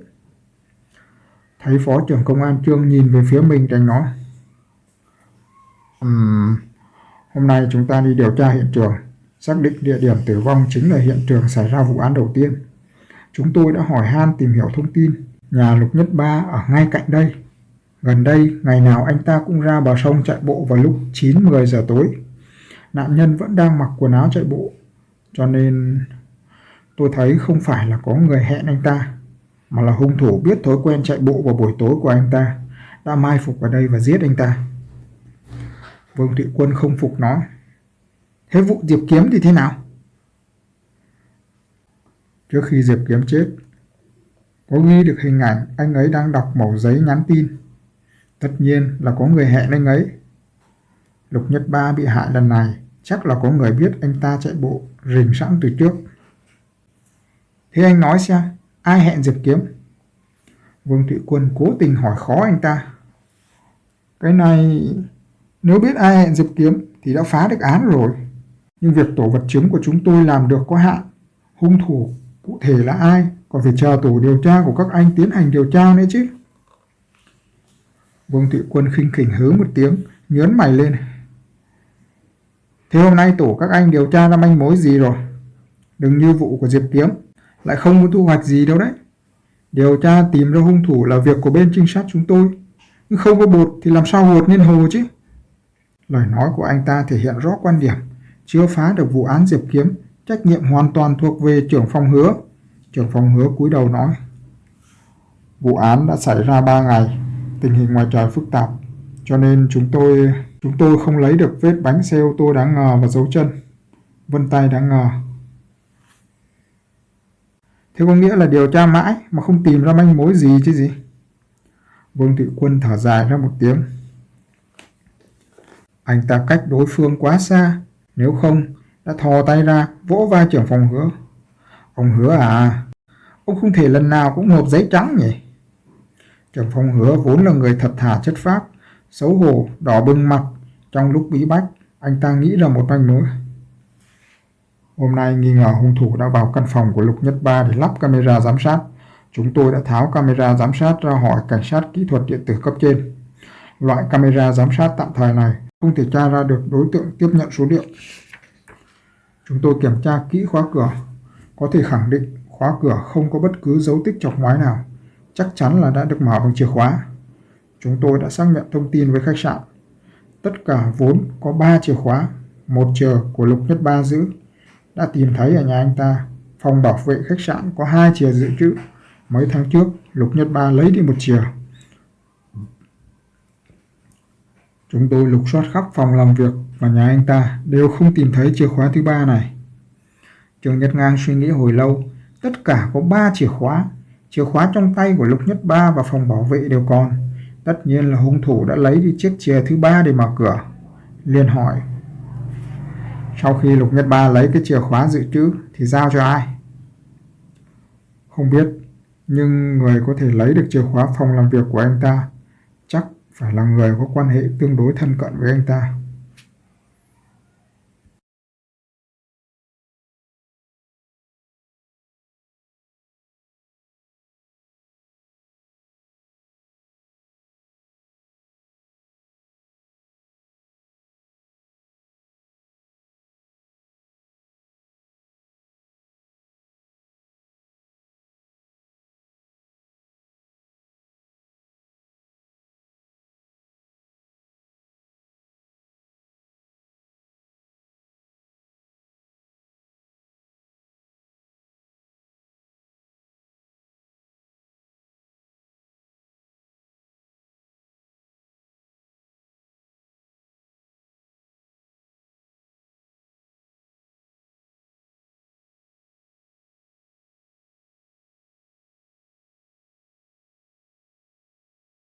Thấy phó trưởng công an trương nhìn về phía mình tránh nói. Ừm, hôm nay chúng ta đi điều tra hiện trường, xác định địa điểm tử vong chính là hiện trường xảy ra vụ án đầu tiên. Chúng tôi đã hỏi han tìm hiểu thông tin, nhà Lục Nhất Ba ở ngay cạnh đây. Gần đây, ngày nào anh ta cũng ra bờ sông chạy bộ vào lúc 9-10 giờ tối. Nạn nhân vẫn đang mặc quần áo chạy bộ, cho nên tôi thấy không phải là có người hẹn anh ta, mà là hung thủ biết thói quen chạy bộ vào buổi tối của anh ta, đã mai phục ở đây và giết anh ta. Vương Thị Quân không phục nói. Thế vụ Diệp Kiếm thì thế nào? Trước khi Diệp Kiếm chết, có ghi được hình ảnh anh ấy đang đọc mẩu giấy nhắn tin. Tất nhiên là có người hẹn anh ấy. Lục Nhất Ba bị hại lần này chắc là có người biết anh ta chạy bộ rình sẵn từ trước. Thế anh nói xem, ai hẹn Diệp Kiếm? Vương Thụy Quân cố tình hỏi khó anh ta. Cái này, nếu biết ai hẹn Diệp Kiếm thì đã phá được án rồi. Nhưng việc tổ vật chứng của chúng tôi làm được có hạn. Hung thủ cụ thể là ai, còn phải chờ tổ điều tra của các anh tiến hành điều tra nữa chứ. Vương Thụy Quân khinh khỉnh hứ một tiếng, nhớn mày lên. Thế hôm nay tổ các anh điều tra ra manh mối gì rồi? Đừng như vụ của Diệp Kiếm, lại không có thu hoạch gì đâu đấy. Điều tra tìm ra hung thủ là việc của bên trinh sát chúng tôi, nhưng không có bột thì làm sao hột nên hồ chứ? Lời nói của anh ta thể hiện rõ quan điểm, chưa phá được vụ án Diệp Kiếm, trách nhiệm hoàn toàn thuộc về trưởng phòng hứa. Trưởng phòng hứa cúi đầu nói. Vụ án đã xảy ra 3 ngày, tình hình ngoài trời phức tạp, cho nên chúng tôi chúng tôi không lấy được vết bánh xe ô tô đáng ngờ và dấu chân, vân tay đáng ngờ. Thế có nghĩa là điều tra mãi mà không tìm ra manh mối gì chứ gì? Vương Thị Quân thở dài ra một tiếng. Anh ta cách đối phương quá xa, nếu không đã thò tay ra vỗ vai trưởng phòng hứa. Ông hứa à, ông không thể lần nào cũng nộp giấy trắng nhỉ? Trưởng phòng hứa vốn là người thật thà chất phác, xấu hổ, đỏ bừng mặt. Trong lúc bí bách, anh ta nghĩ ra một manh mối. Hôm nay nghi ngờ hung thủ đã vào căn phòng của Lục Nhất Ba để lắp camera giám sát. Chúng tôi đã tháo camera giám sát ra hỏi cảnh sát kỹ thuật điện tử cấp trên. Loại camera giám sát tạm thời này không thể tra ra được đối tượng tiếp nhận số liệu. Chúng tôi kiểm tra kỹ khóa cửa, có thể khẳng định khóa cửa không có bất cứ dấu tích chọc ngoái nào, chắc chắn là đã được mở bằng chìa khóa. Chúng tôi đã xác nhận thông tin với khách sạn. Tất cả vốn có 3 chìa khóa, một chìa của Lục Nhất Ba giữ, đã tìm thấy ở nhà anh ta. Phòng bảo vệ khách sạn có hai chìa dự trữ. Mấy tháng trước, Lục Nhất Ba lấy đi một chìa. Chúng tôi lục soát khắp phòng làm việc và nhà anh ta đều không tìm thấy chìa khóa thứ ba này. Trường Nhật Ngang suy nghĩ hồi lâu, tất cả có ba chìa khóa. Chìa khóa trong tay của Lục Nhất Ba và phòng bảo vệ đều còn. Tất nhiên là hung thủ đã lấy đi chiếc chìa thứ ba để mở cửa. liền hỏi. Sau khi Lục Nhất Ba lấy cái chìa khóa dự trữ thì giao cho ai? Không biết, nhưng người có thể lấy được chìa khóa phòng làm việc của anh ta chắc phải là người có quan hệ tương đối thân cận với anh ta